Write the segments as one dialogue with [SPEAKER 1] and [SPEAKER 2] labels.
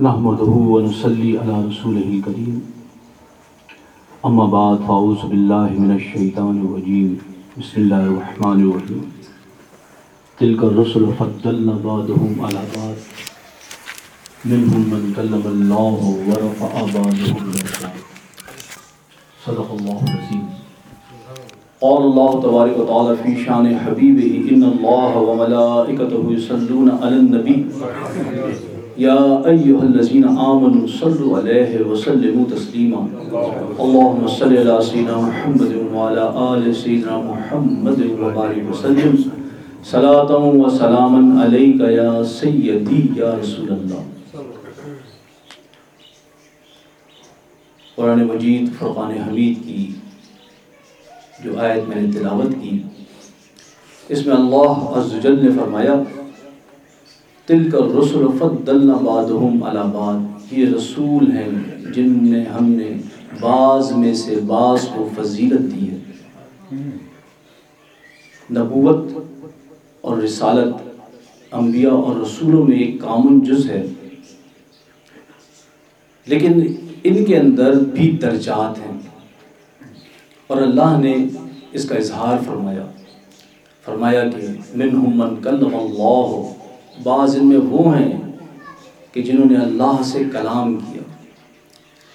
[SPEAKER 1] نحمده ونصلي على رسوله الكريم. اما بعد فاعوذ بالله من الشيطان الرجيم. بسم الله الرحمن الرحيم. تلك الرسل فضلنا بعضهم على بعض. منهم من كلم الله ورفع بعضهم درجات. صدق الله العظيم. قال الله تبارك وتعالى في شان حبيبه ان الله وملائكته يصلون على النبي يا أيها الذين آمنوا صلوا عليه وسلموا تسليما اللهم صل على سيدنا محمد وعلى آل سيدنا محمد وبارك وسلم. صلاة وسلاما عليك يا سيدي يا رسول الله قرآن مجید فرقان حمید کی جو آیت میں نے تلاوت کی۔ اس میں اللہ عز و جل نے فرمایا تل کر رسول فضلنا بعضهم علی بعض۔ یہ رسول ہیں جن نے ہم نے بعض میں سے بعض کو فضیلت دی ہے۔ نبوت اور رسالت انبیاء اور رسولوں میں ایک کامن جز ہے۔ لیکن ان کے اندر بھی درجات ہیں۔ اور اللہ نے اس کا اظہار فرمایا۔ فرمایا کہ منہم من کلم اللہ، بعض ان میں وہ ہیں کہ جنہوں نے اللہ سے کلام کیا۔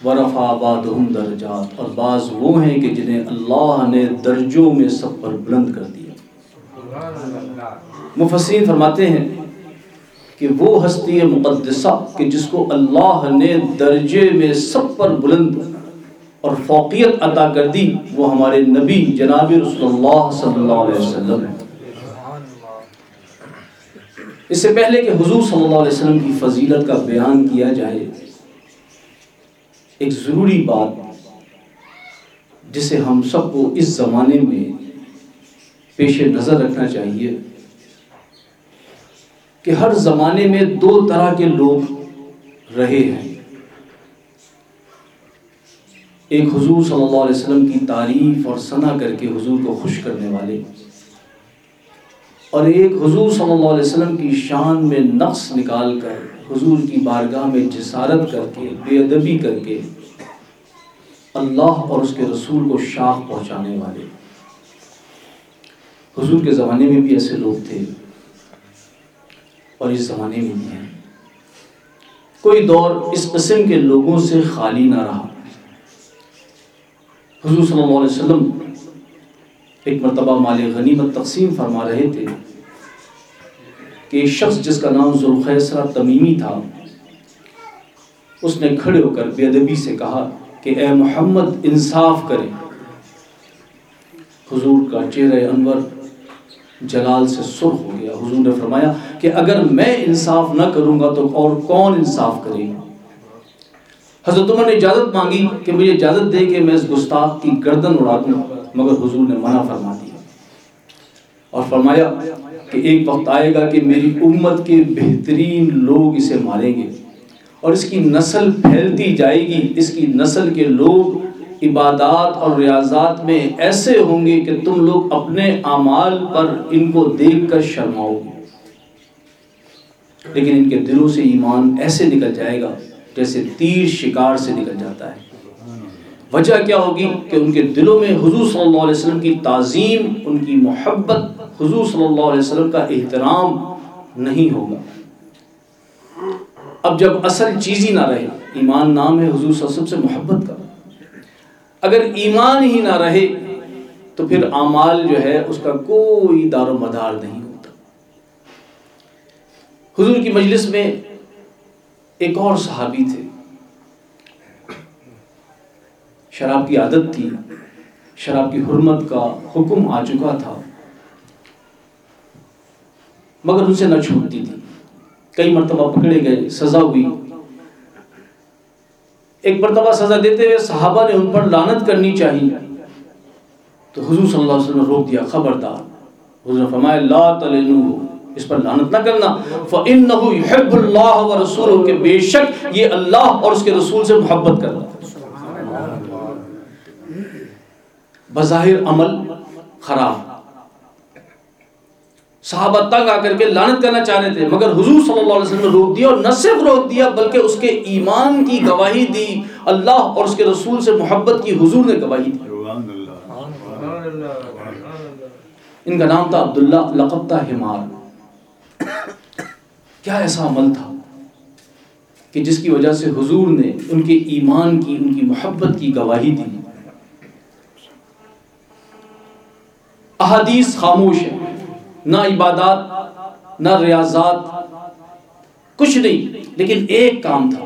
[SPEAKER 1] ورفا بعضهم درجات، اور بعض وہ ہیں کہ جنہیں اللہ نے درجوں میں سب پر بلند کر دیا۔ مفسرین فرماتے ہیں کہ وہ ہستی مقدسہ کہ جس کو اللہ نے درجے میں سب پر بلند اور فوقیت عطا کر دی وہ ہمارے نبی جناب رسول اللہ صلی اللہ علیہ وسلم ہے اس سے پہلے کہ حضور صلی اللہ علیہ وسلم کی فضیلت کا بیان کیا جائے، ایک ضروری بات جسے ہم سب کو اس زمانے میں پیش نظر رکھنا چاہیے کہ ہر زمانے میں دو طرح کے لوگ رہے ہیں۔ ایک حضور صلی اللہ علیہ وسلم کی تعریف اور ثنا کر کے حضور کو خوش کرنے والے۔ اور ایک حضور صلی اللہ علیہ وسلم کی شان میں نقص نکال کر حضور کی بارگاہ میں جسارت کر کے، بے ادبی کر کے اللہ اور اس کے رسول کو شاخ پہنچانے والے۔ حضور کے زمانے میں بھی ایسے لوگ تھے اور اس زمانے میں بھی ہیں۔ کوئی دور اس قسم کے لوگوں سے خالی نہ رہا۔ حضور صلی اللہ علیہ وسلم ایک مرتبہ مال غنیمت تقسیم فرما رہے تھے کہ شخص جس کا نام ذوالخیسرا تمیمی تھا، اس نے کھڑے ہو کر بے ادبی سے کہا کہ اے محمد انصاف کرے۔ حضور کا چہرہ انور جلال سے سرخ ہو گیا۔ حضور نے فرمایا کہ اگر میں انصاف نہ کروں گا تو اور کون انصاف کرے؟ گا حضرت عمر نے اجازت مانگی کہ مجھے اجازت دے کہ میں اس گستاخ کی گردن اڑا دوں، مگر حضور نے منع فرما دیا۔ اور فرمایا کہ ایک وقت آئے گا کہ میری امت کے بہترین لوگ اسے ماریں گے اور اس کی نسل پھیلتی جائے گی، اس کی نسل کے لوگ عبادات اور ریاضات میں ایسے ہوں گے کہ تم لوگ اپنے اعمال پر ان کو دیکھ کر شرماؤ گے۔ لیکن ان کے دلوں سے ایمان ایسے نکل جائے گا جیسے تیر شکار سے نکل جاتا ہے۔ وجہ کیا ہوگی کہ ان کے دلوں میں حضور صلی اللہ علیہ وسلم کی تعظیم، ان کی محبت حضور صلی اللہ علیہ وسلم کا احترام نہیں ہوگا۔ اب جب اصل چیز ہی نہ رہے، ایمان نام ہے حضور صلی اللہ علیہ وسلم سے محبت کا۔ اگر ایمان ہی نہ رہے، تو پھر اعمال جو ہے، اس کا کوئی دار و مدار نہیں ہوتا۔ حضور کی مجلس میں ایک اور صحابی تھے۔ شراب کی عادت تھی، شراب کی حرمت کا حکم آ چکا تھا، مگر ان سے نہ چھوٹتی تھی۔ کئی مرتبہ پکڑے گئے، سزا ہوئی۔ ایک مرتبہ سزا دیتے ہوئے صحابہ نے ان پر لانت کرنی چاہیے تو حضور صلی اللہ علیہ وسلم نے روک دیا، خبردار۔ حضور نے فرمایا، لا تلنو اس پر لانت نہ کرنا۔ فَإِنَّهُ يُحِبُّ اللَّهَ وَرَسُولُهُ کہ بے شک یہ اللہ اور اس کے رسول سے محبت کرنا بظاہر عمل خراب۔ صحابہ تنگ آ کر کے لانت کرنا چاہ رہے تھے مگر حضور صلی اللہ علیہ وسلم نے روک دیا اور نہ صرف روک دیا بلکہ اس کے ایمان کی گواہی دی۔ اللہ اور اس کے رسول سے محبت کی حضور نے گواہی دی۔ ان کا نام تھا عبداللہ لقب تھا ہمار۔ کیا ایسا عمل تھا کہ جس کی وجہ سے حضور نے ان کے ایمان کی، ان کی محبت کی گواہی دی؟ احادیث خاموش ہے نہ عبادات، نہ ریاضات، کچھ نہیں، لیکن ایک کام تھا۔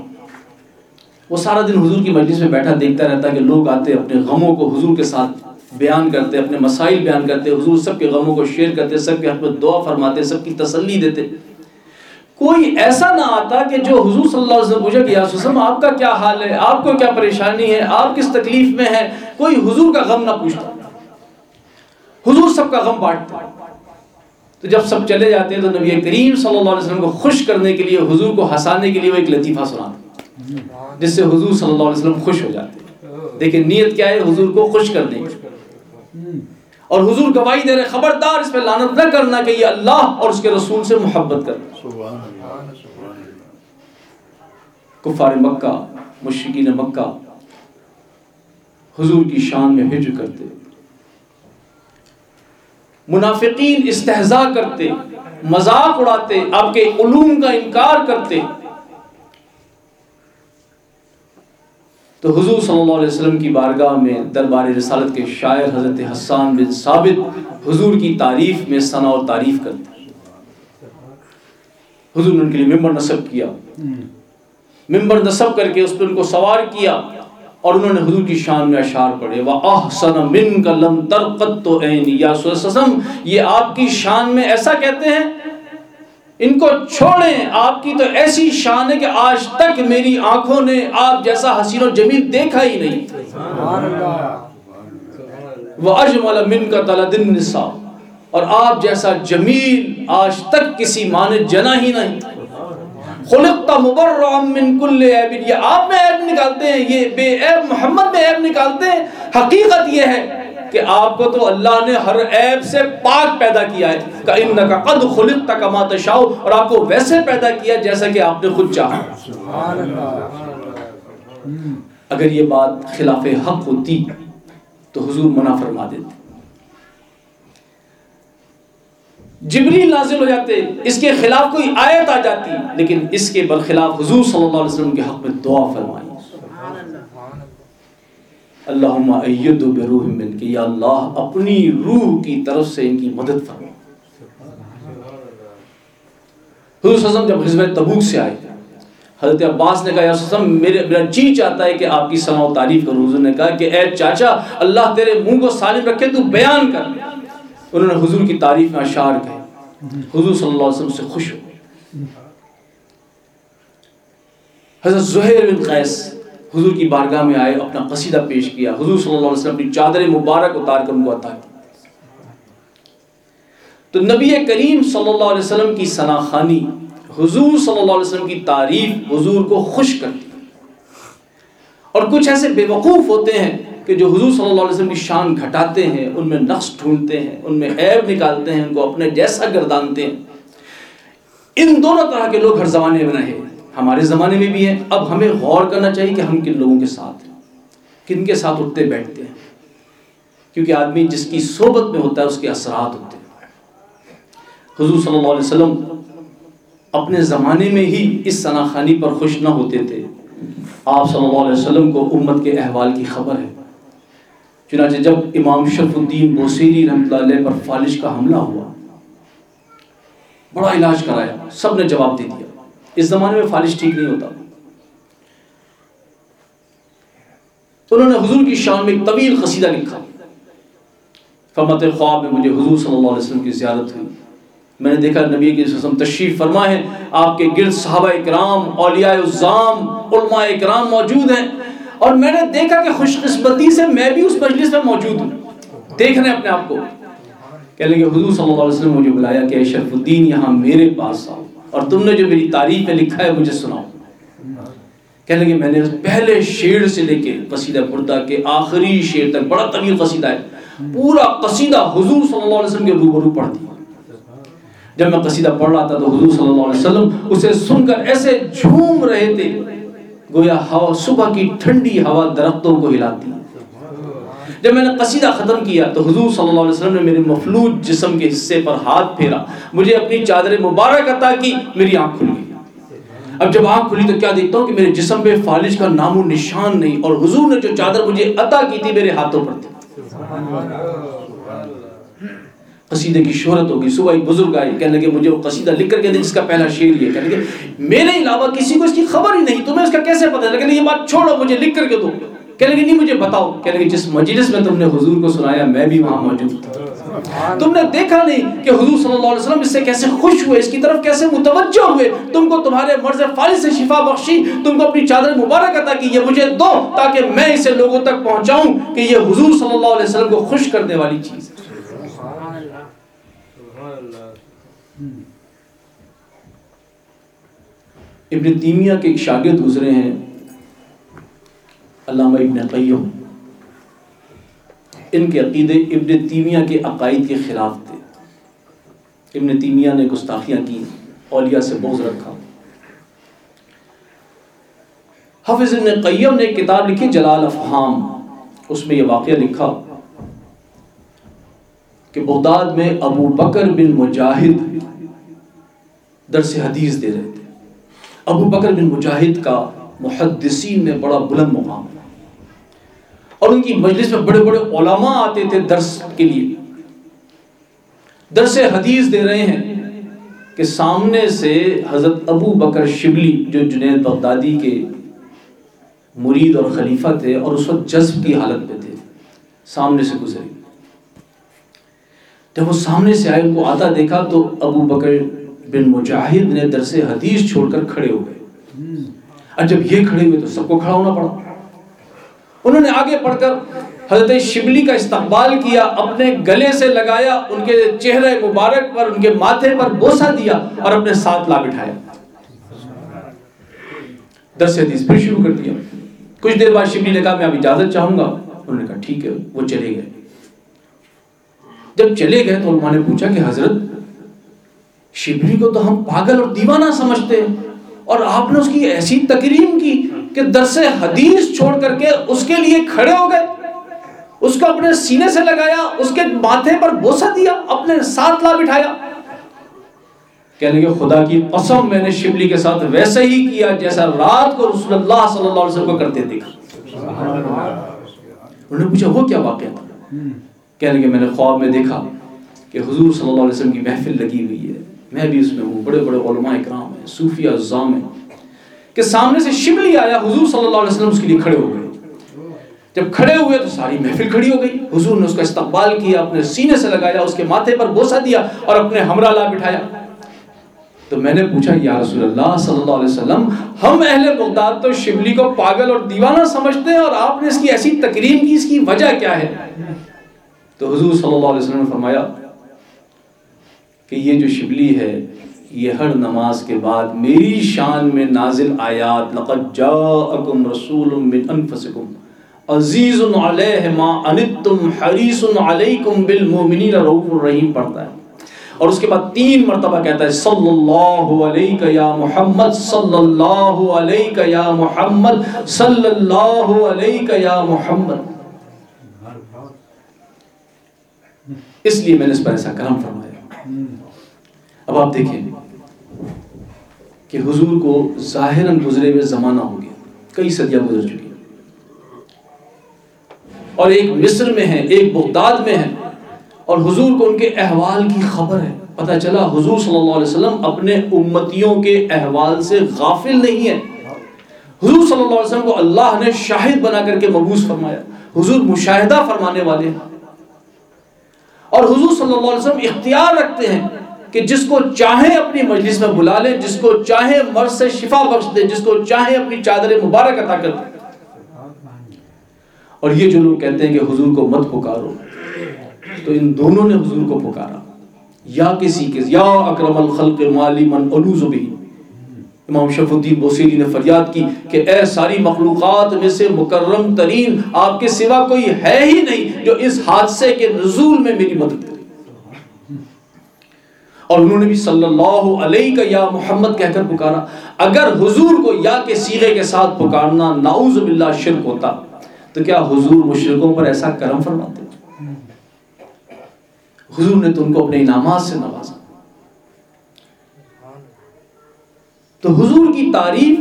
[SPEAKER 1] وہ سارا دن حضور کی مجلس میں بیٹھا، دیکھتا رہتا کہ لوگ آتے اپنے غموں کو حضور کے ساتھ بیان کرتے اپنے مسائل بیان کرتے حضور سب کے غموں کو شیئر کرتے سب کے حق میں دعا فرماتے سب کی تسلی دیتے کوئی ایسا نہ آتا کہ جو حضور صلی اللہ علیہ وسلم پوچھے کہ یا وسلم آپ کا کیا حال ہے؟ آپ کو کیا پریشانی ہے؟ آپ کس تکلیف میں ہیں؟ کوئی حضور کا غم نہ پوچھتا۔ حضور سب کا غم بانٹتا تو جب سب چلے جاتے ہیں تو نبی کریم صلی اللہ علیہ وسلم کو خوش کرنے کے لیے حضور کو ہنسانے کے لیے وہ ایک لطیفہ سناتے جس سے حضور صلی اللہ علیہ وسلم خوش ہو جاتے دیکھیں نیت کیا ہے؟ حضور کو خوش کرنے کی۔ اور حضور گواہی دے رہے خبردار اس پہ لعنت نہ کرنا کہ یہ اللہ اور اس کے رسول سے محبت کرنا کفار مکہ مشرقین مکہ حضور کی شان میں ہجر کرتے۔ منافقین استحضاء کرتے، مذاق اڑاتے، آپ کے علوم کا انکار کرتے۔ تو حضور صلی اللہ علیہ وسلم کی بارگاہ میں دربار رسالت کے شاعر حضرت حسان بن ثابت حضور کی تعریف میں ثنا اور تعریف کرتے حضور نے ان کے لیے ممبر نصب کیا۔ ممبر نصب کر کے اس پر ان کو سوار کیا اور انہوں نے حضور کی شان میں اشعار پڑھے۔ وَأَحْسَنَ مِنْكَ لَمْ تَرْقَتْتُ عَيْنِ یا سوسسم، یہ آپ کی شان میں ایسا کہتے ہیں ان کو چھوڑیں۔ آپ کی تو ایسی شان ہے کہ آج تک میری آنکھوں نے آپ جیسا حسین و جمیل دیکھا ہی نہیں۔ وہ وَأَجْمَلَ مِنْكَ تَلَدٍ النِّسَاء۔ اور آپ جیسا جمیل آج تک کسی ماں نے جنا ہی نہیں۔ خلقتا مبرعم من کل عیب یہ آپ میں عیب نکالتے ہیں، یہ بے عیب محمد میں عیب نکالتے ہیں۔ حقیقت یہ ہے کہ آپ کو تو اللہ نے ہر عیب سے پاک پیدا کیا ہے۔ کہ انکا قد خلقتا کما تشاؤ اور آپ کو ویسے پیدا کیا جیسا کہ آپ نے خود چاہا۔ اگر یہ بات خلاف حق ہوتی تو حضور منع فرما دیتے۔ جبریل نازل ہو جاتے، اس کے خلاف کوئی آیت آ جاتی، لیکن اس کے برخلاف حضور صلی اللہ علیہ وسلم کے حق میں دعا فرمائی۔ اللہم ایدو بروح من کہ یا اللہ اپنی روح کی طرف سے ان کی مدد فرما۔ حضور صلی اللہ علیہ وسلم جب غزوہ تبوک سے آئے، حضرت عباس نے کہا، یا صلی اللہ علیہ وسلم، میرے، میرا جی چاہتا ہے کہ آپ کی ثنا و تعریف کروں حضور نے کہا کہ، اے چاچا، اللہ تیرے منہ کو سالم رکھے، تو بیان کر۔ انہوں نے حضور کی تعریف میں اشعار کہے۔ حضور صلی اللہ علیہ وسلم سے خوش ہو حضرت زہیر بن قیس حضور کی بارگاہ میں آئے، اپنا قصیدہ پیش کیا۔ حضور صلی اللہ علیہ وسلم اپنی چادر مبارک اتار کر ان کو عطا کی تو نبی کریم صلی اللہ علیہ وسلم کی ثنا خوانی حضور صلی اللہ علیہ وسلم کی تعریف حضور کو خوش کرتی اور کچھ ایسے بے وقوف ہوتے ہیں کہ جو حضور صلی اللہ علیہ وسلم کی شان گھٹاتے ہیں، ان میں نقص ڈھونڈتے ہیں، ان میں عیب نکالتے ہیں، ان کو اپنے جیسا گردانتے ہیں۔ ان دونوں طرح کے لوگ ہر زمانے میں رہے۔ ہمارے زمانے میں بھی ہیں۔ اب ہمیں غور کرنا چاہیے کہ ہم کن لوگوں کے ساتھ ہیں، کن کے ساتھ اٹھتے بیٹھتے ہیں۔ کیونکہ آدمی جس کی صحبت میں ہوتا ہے، اس کے اثرات ہوتے ہیں۔ حضور صلی اللہ علیہ وسلم اپنے زمانے میں ہی اس سناخانی پر خوش نہ ہوتے تھے۔ آپ صلی اللہ علیہ وسلم کو امت کے احوال کی خبر ہے۔ چنانچہ جب امام شرف الدین بوسیری رحمۃ اللہ علیہ پر فالش کا حملہ ہوا، بڑا علاج کرایا۔ سب نے جواب دے دیا۔ اس زمانے میں فالش ٹھیک نہیں ہوتا انہوں نے حضور کی شان میں ایک طویل قصیدہ لکھا فمت خواب میں مجھے حضور صلی اللہ علیہ وسلم کی زیارت ہوئی۔ میں نے دیکھا نبی کی وسلم تشریف فرما ہے آپ کے گرد صحابہ اکرام، اولیاء الزام، علماء اکرام موجود ہیں۔ اور میں نے دیکھا کہ خوش قسمتی سے میں بھی اس مجلس میں موجود ہوں۔ دیکھ رہے اپنے آپ کو۔ کہہ لیں کہ حضور صلی اللہ علیہ وسلم مجھے بلایا کہ شرف الدین، یہاں میرے پاس آؤ۔ اور تم نے جو میری تعریف میں لکھا ہے مجھے سناؤ۔ کہہ لیں کہ میں نے پہلے شعر سے لے کے قصیدہ پردہ کے آخری شعر تک بڑا طویل قصیدہ ہے۔ پورا قصیدہ حضور صلی اللہ علیہ وسلم کے روبرو پڑھ دیا۔ جب میں قصیدہ پڑھ رہا تھا تو حضور صلی اللہ علیہ وسلم اسے سن کر ایسے جھوم رہے تھے۔ گویا ہوا، صبح کی ٹھنڈی ہوا درختوں کو ہلاتی۔ جب میں نے قصیدہ ختم کیا تو حضور صلی اللہ علیہ وسلم نے میرے مفلوج جسم کے حصے پر ہاتھ پھیرا۔ مجھے اپنی چادر مبارک عطا کی، میری آنکھ کھل گئی۔ اب جب آنکھ کھلی تو کیا دیکھتا ہوں کہ میرے جسم پہ فالج کا نام و نشان نہیں اور حضور نے جو چادر مجھے عطا کی تھی میرے ہاتھوں پر تھی۔ قصیدے کی شہرت ہوگی۔ صبح ایک بزرگ آئی کہنے لگے، مجھے وہ قصیدہ لکھ کر کے دے جس کا پہلا شعر یہ کہنے لگے، میرے علاوہ کسی کو اس کی خبر ہی نہیں، تمہیں اس کا کیسے پتہ؟ ہے لیکن یہ بات چھوڑو، مجھے لکھ کر کے دو۔ کہنے لگے نہیں مجھے بتاؤ۔ کہنے لگے جس مجلس میں تم نے حضور کو سنایا میں بھی وہاں موجود تھا۔ تم نے دیکھا نہیں کہ حضور صلی اللہ علیہ وسلم اس سے کیسے خوش ہوئے اس کی طرف کیسے متوجہ ہوئے۔ تم کو تمہارے مرض فالج سے شفا بخشی تم کو اپنی چادر مبارک عطا کی یہ مجھے دو تاکہ میں اسے لوگوں تک پہنچاؤں کہ یہ حضور صلی اللہ علیہ وسلم کو خوش کرنے والی چیز ہے۔ ابن تیمیہ کے ایک شاگرد گزرے ہیں۔ علامہ ابن قیم ان کے عقیدے ابن تیمیہ کے عقائد کے خلاف تھے۔ ابن تیمیہ نے گستاخیاں کی، اولیاء سے بغض رکھا۔ حافظ ابن قیم نے ایک کتاب لکھی، جلال افہام۔ اس میں یہ واقعہ لکھا کہ بغداد میں ابو بکر بن مجاہد درس حدیث دے رہے تھے۔ ابو بکر بن مجاہد کا محدثین میں بڑا بلند مقام۔ ہے اور ان کی مجلس میں بڑے بڑے علماء آتے تھے درس کے لیے۔ درس حدیث دے رہے ہیں کہ سامنے سے حضرت ابو بکر شبلی جو جنید بغدادی کے مرید اور خلیفہ تھے اور اس وقت جذب کی حالت میں تھے، سامنے سے گزرے۔ جب وہ سامنے سے آئے، ان کو آتا دیکھا تو ابو بکر بن مجاہد نے درس حدیث چھوڑ کر کھڑے ہو گئے۔ اور جب یہ کھڑے ہوئے تو سب کو کھڑا ہونا پڑا۔ انہوں نے آگے پڑھ کر حضرت شبلی کا استقبال کیا، اپنے گلے سے لگایا، ان کے چہرے مبارک پر، ان کے ماتھے پر بوسا دیا اور اپنے ساتھ لا بٹھایا۔ درس حدیث پھر شروع کر دیا۔ کچھ دیر بعد شبلی نے کہا، میں اب اجازت چاہوں گا۔ انہوں نے کہا، ٹھیک ہے، وہ چلے گئے۔ جب چلے گئے تو علماء نے پوچھا کہ حضرت، شبلی کو تو ہم پاگل اور دیوانہ سمجھتے ہیں، اور آپ نے اس کی ایسی تکریم کی کہ درس حدیث چھوڑ کر کے اس کے لیے کھڑے ہو گئے۔ اس کو اپنے سینے سے لگایا، اس کے ماتھے پر بوسا دیا، اپنے ساتھ لا بٹھایا۔ کہنے کہ خدا کی قسم، میں نے شبلی کے ساتھ ویسے ہی کیا جیسا رات کو رسول اللہ صلی اللہ علیہ وسلم کو کرتے دیکھا۔ انہوں نے پوچھا، وہ کیا واقعہ تھا؟ کہنے کہ میں نے خواب میں دیکھا کہ حضور صلی اللہ علیہ وسلم کی محفل لگی ہوئی ہے۔ میں بھی اس میں ہوں، بڑے بڑے علماء اکرام ہیں صوفیہ عزام ہیں۔ کہ سامنے سے شبلی آیا، حضور صلی اللہ علیہ وسلم اس کے لیے کھڑے ہو گئے۔ جب کھڑے ہوئے تو ساری محفل کھڑی ہو گئی۔ حضور نے اس کا استقبال کیا، اپنے سینے سے لگایا، اس کے ماتھے پر بوسا دیا اور اپنے ہمراہ لا بٹھایا۔ تو میں نے پوچھا، یا رسول اللہ صلی اللہ علیہ وسلم، ہم اہل بغداد تو شبلی کو پاگل اور دیوانہ سمجھتے ہیں اور آپ نے اس کی ایسی تکریم کی، اس کی وجہ کیا ہے؟ تو حضور صلی اللہ علیہ وسلم نے فرمایا کہ یہ جو شبلی ہے یہ ہر نماز کے بعد میری شان میں نازل آیات، لقد جاءکم رسول من انفسکم عزیز علیہ ما انتم حریص علیکم بالمؤمنین، رؤوف الرحیم پڑھتا ہے۔ اور اس کے بعد تین مرتبہ کہتا ہے صلی اللہ علیہ یا محمد صلی اللہ علیہ یا محمد صلی اللہ علیہ یا محمد۔ اس لیے میں نے اس پر ایسا کرم فرمایا۔ اب آپ دیکھیں۔ کہ حضور کو ظاہراً گزرے ہوئے زمانہ ہو گیا۔ کئی صدیاں گزر چکی اور ایک مصر میں ہیں، ایک بغداد میں ہیں۔ اور حضور کو ان کے احوال کی خبر ہے۔ پتہ چلا، حضور صلی اللہ علیہ وسلم اپنے امتیوں کے احوال سے غافل نہیں ہے حضور صلی اللہ علیہ وسلم کو اللہ نے شاہد بنا کر کے مبوس فرمایا۔ حضور مشاہدہ فرمانے والے ہیں۔ اور حضور صلی اللہ علیہ وسلم اختیار رکھتے ہیں۔ کہ جس کو چاہے اپنی مجلس میں بلا لے جس کو چاہے مرض سے شفا بخش دے جس کو چاہے اپنی چادر مبارک عطا کر دے اور یہ جو لوگ کہتے ہیں کہ حضور کو مت پکارو، تو ان دونوں نے حضور کو پکارا۔ یا کسی کے، یا اکرم الخلق مالی من علوز بھی امام شف الدین بوسیری نے فریاد کی کہ اے ساری مخلوقات میں سے مکرم ترین، آپ کے سوا کوئی ہے ہی نہیں جو اس حادثے کے نزول میں میری مدد کرے۔ اور انہوں نے بھی صلی اللہ علیہ کا یا محمد کہہ کر پکارا، اگر حضور کو یا کے سیغے کے ساتھ پکارنا نعوذ باللہ شرک ہوتا، تو کیا حضور مشرقوں پر ایسا کرم فرماتے؟ حضور نے تو ان کو اپنے انعامات سے نوازا۔ تو حضور کی تعریف،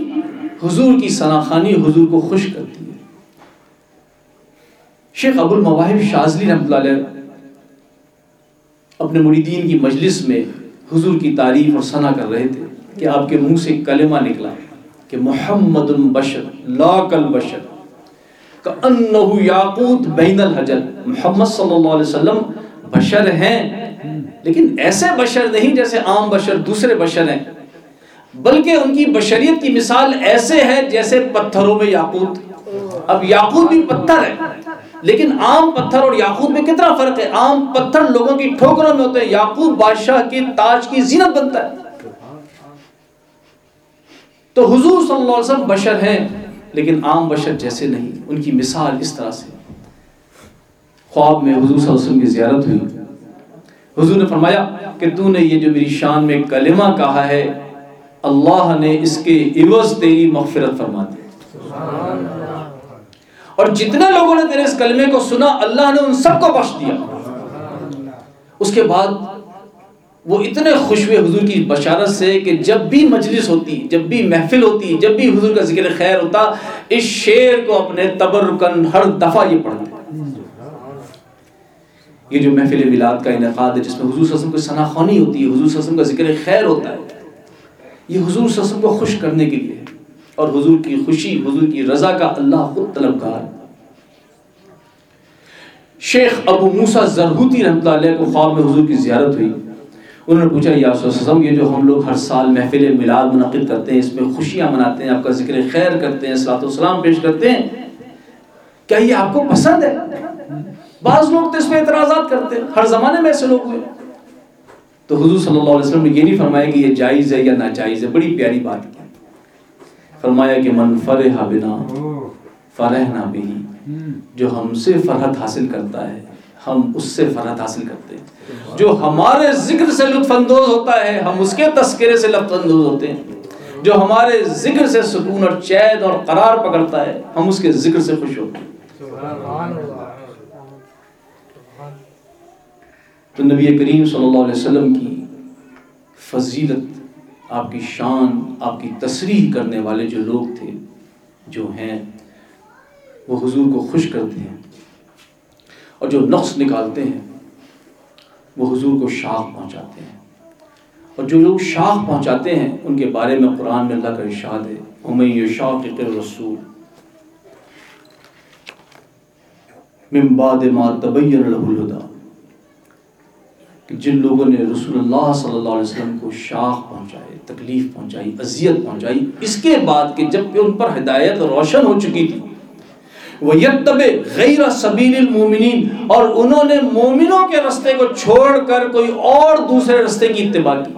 [SPEAKER 1] حضور کی سناخانی حضور کو خوش کرتی ہے۔ شیخ ابو المواہب شازلی رحمۃ اللہ علیہ اپنے مریدین کی مجلس میں حضور کی تعریف اور ثنا کر رہے تھے کہ آپ کے منہ سے کلمہ نکلا کہ محمد البشر لا کل بشر کأنہ یاقوت بین الحجر۔ محمد صلی اللہ علیہ وسلم بشر ہیں، لیکن ایسے بشر نہیں جیسے عام بشر دوسرے بشر ہیں، بلکہ ان کی بشریت کی مثال ایسے ہے جیسے پتھروں میں یاقوت۔ اب یاقوت بھی پتھر ہے۔ لیکن عام پتھر اور یاقوت میں کتنا فرق ہے؟ عام پتھر لوگوں کی ٹھوکروں میں ہوتے ہیں، یاقوت بادشاہ کی تاج کی زینت بنتا ہے۔ تو حضور صلی اللہ علیہ وسلم بشر ہیں، لیکن عام بشر جیسے نہیں۔ ان کی مثال اس طرح سے۔ خواب میں حضور صلی اللہ علیہ وسلم کی زیارت ہوئی۔ حضور نے فرمایا کہ تو نے یہ جو میری شان میں کلمہ کہا ہے، اللہ نے اس کے عوض تیری مغفرت فرما دی۔ اور جتنے لوگوں نے تیرے اس کلمے کو سنا، اللہ نے ان سب کو بخش دیا۔ اس کے بعد وہ اتنے خوش ہوئے حضور کی بشارت سے کہ جب بھی مجلس ہوتی، جب بھی محفل ہوتی، جب بھی حضور کا ذکر خیر ہوتا، اس شعر کو اپنے تبرکن ہر دفعہ یہ پڑھتے۔ یہ جو محفل میلاد کا انعقاد ہے، جس میں حضور صلی اللہ علیہ وسلم کو سناخوانی ہوتی ہے حضور صلی اللہ علیہ وسلم کا ذکر خیر ہوتا ہے، یہ حضور صلی اللہ علیہ وسلم کو خوش کرنے کے لیے اور حضور کی خوشی، حضور کی رضا کا اللہ خود طلبگار شیخ ابو موسا زرہوتی رحمۃ اللہ علیہ کو خواب میں حضور کی زیارت ہوئی۔ انہوں نے پوچھا، یا وسلم، یہ جو ہم لوگ ہر سال محفل میلاد منعقد کرتے ہیں، اس میں خوشیاں مناتے ہیں، آپ کا ذکر خیر کرتے ہیں صلاۃ السلام پیش کرتے ہیں، کیا یہ آپ کو پسند ہے؟ بعض لوگ تو اس میں اعتراضات کرتے ہیں۔ ہر زمانے میں ایسے لوگ ہوئے۔ تو حضور صلی اللہ علیہ وسلم نے یہ نہیں فرمایا کہ یہ جائز ہے یا ناجائز ہے، بڑی پیاری بات کی فرمایا کہ من فرح بنا فرحنا بھی جو ہم سے فرحت حاصل کرتا ہے ہم اس سے فرحت حاصل کرتے ہیں۔ جو ہمارے ذکر سے لطف اندوز ہوتا ہے ہم اس کے تذکرے سے لطف اندوز ہوتے ہیں۔ جو ہمارے ذکر سے سکون اور چین اور قرار پکڑتا ہے ہم اس کے ذکر سے خوش ہوتے ہیں۔ تو نبی کریم صلی اللہ علیہ وسلم کی فضیلت آپ کی شان، آپ کی تصریح کرنے والے جو لوگ تھے، جو ہیں، وہ حضور کو خوش کرتے ہیں۔ اور جو نقص نکالتے ہیں، وہ حضور کو شاخ پہنچاتے ہیں۔ اور جو لوگ شاخ پہنچاتے ہیں، ان کے بارے میں قرآن میں اللہ کا ارشاد ہے۔ ہمیں شاخ رسول من بعد ما تبین له الهدى۔ کہ جن لوگوں نے رسول اللہ صلی اللہ علیہ وسلم کو شاخ پہنچائے تکلیف پہنچائی، اذیت پہنچائی، اس کے بعد کہ جبکہ ان پر ہدایت روشن ہو چکی تھی وہ یتب غیر سبیل المومنین اور انہوں نے مومنوں کے رستے کو چھوڑ کر کوئی اور دوسرے رستے کی اتباع کی۔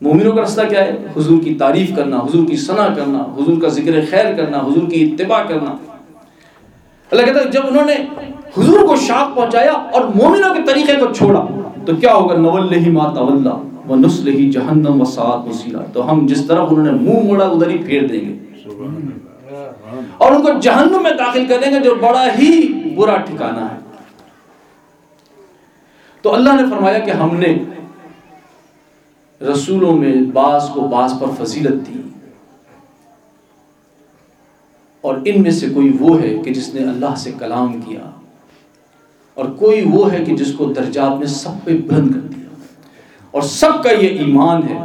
[SPEAKER 1] مومنوں کا رستہ کیا ہے؟ حضور کی تعریف کرنا، حضور کی ثنا کرنا، حضور کا ذکر خیر کرنا، حضور کی اتباع کرنا۔ اللہ کہتا ہے، جب انہوں نے حضور کو شاق پہنچایا اور مومنوں کے طریقے کو چھوڑا۔ تو کیا ہوگا؟ نولہ ما تولا و نسلہ جہنم و ساعت مسیرہ تو ہم جس طرف انہوں نے منہ موڑا، ادھر ہی پھیر دیں گے۔ اور ان کو جہنم میں داخل کر دیں گے، جو بڑا ہی برا ٹھکانہ ہے۔ تو اللہ نے فرمایا کہ ہم نے رسولوں میں بعض کو بعض پر فضیلت دی۔ اور ان میں سے کوئی وہ ہے کہ جس نے اللہ سے کلام کیا۔ اور کوئی وہ ہے کہ جس کو درجات میں سب پہ بلند کر دیا۔ اور سب کا یہ ایمان ہے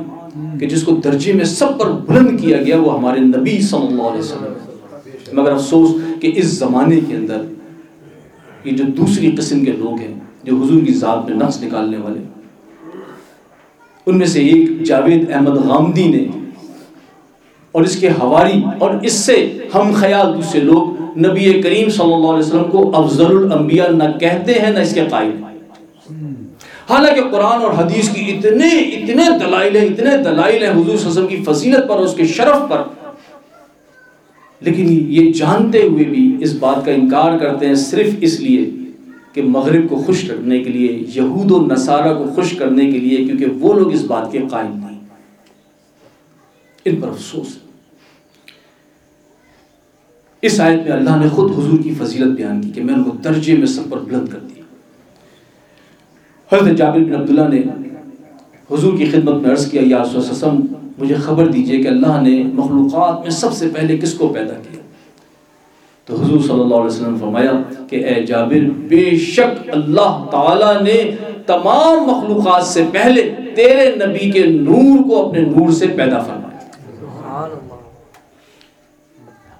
[SPEAKER 1] کہ جس کو درجے میں سب پر بلند کیا گیا وہ ہمارے نبی صلی اللہ علیہ وسلم مگر افسوس کہ اس زمانے کے اندر یہ جو دوسری قسم کے لوگ ہیں، جو حضور کی ذات میں نقص نکالنے والے، ان میں سے ایک جاوید احمد غامدی نے، اور اس کے ہواری اور اس سے ہم خیال دوسرے لوگ نبی کریم صلی اللہ علیہ وسلم کو افضل الانبیاء نہ کہتے ہیں، نہ اس کے قائل۔ حالانکہ قرآن اور حدیث کی اتنے اتنے دلائل ہیں، اتنے دلائل ہیں حضور صلی اللہ علیہ وسلم کی فضیلت پر اس کے شرف پر۔ لیکن یہ جانتے ہوئے بھی اس بات کا انکار کرتے ہیں صرف اس لیے کہ مغرب کو خوش کرنے کے لیے، یہود و نصارہ کو خوش کرنے کے لیے، کیونکہ وہ لوگ اس بات کے قائم نہیں۔ ان پر افسوس ہے۔ اس آیت میں اللہ نے خود حضور کی فضیلت بیان کی کہ میں ان کو درجے میں سب پر بلند کر دیا۔ حضرت جابر بن عبداللہ نے حضور کی خدمت میں عرض کیا، یا وسلم، مجھے خبر دیجیے کہ اللہ نے مخلوقات میں سب سے پہلے کس کو پیدا کیا؟ تو حضور صلی اللہ علیہ وسلم فرمایا کہ اے جابر، بے شک اللہ تعالی نے تمام مخلوقات سے پہلے تیرے نبی کے نور کو اپنے نور سے پیدا فرمایا۔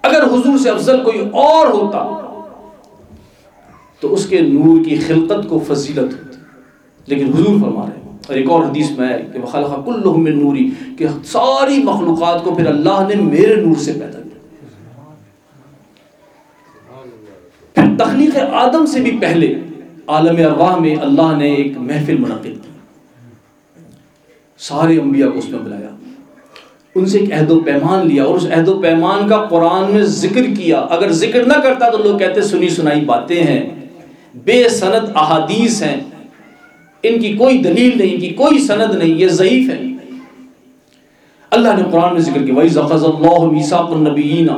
[SPEAKER 1] اگر حضور سے افضل کوئی اور ہوتا تو اس کے نور کی خلقت کو فضیلت ہوتی۔ لیکن حضور فرما رہے ہیں، اور ایک اور حدیث میں ہے کہ وخلق کلہم من نوری کہ ساری مخلوقات کو پھر اللہ نے میرے نور سے پیدا کیا۔ پھر تخلیق آدم سے بھی پہلے عالم ارواح میں اللہ نے ایک محفل منعقد کی۔ سارے انبیاء کو اس میں بلایا۔ ان سے ایک عہد و پیمان لیا اور اس عہد و پیمان کا قرآن میں ذکر کیا۔ اگر ذکر نہ کرتا تو لوگ کہتے سنی سنائی باتیں ہیں۔ بے سند احادیث ہیں۔ ان کی کوئی دلیل نہیں، ان کی کوئی سند نہیں، یہ ضعیف ہے اللہ نے قرآن میں ذکر کیا، وَإِذَا خَزَ اللَّهُ مِيثَاقَ النَّبِيِّينَ۔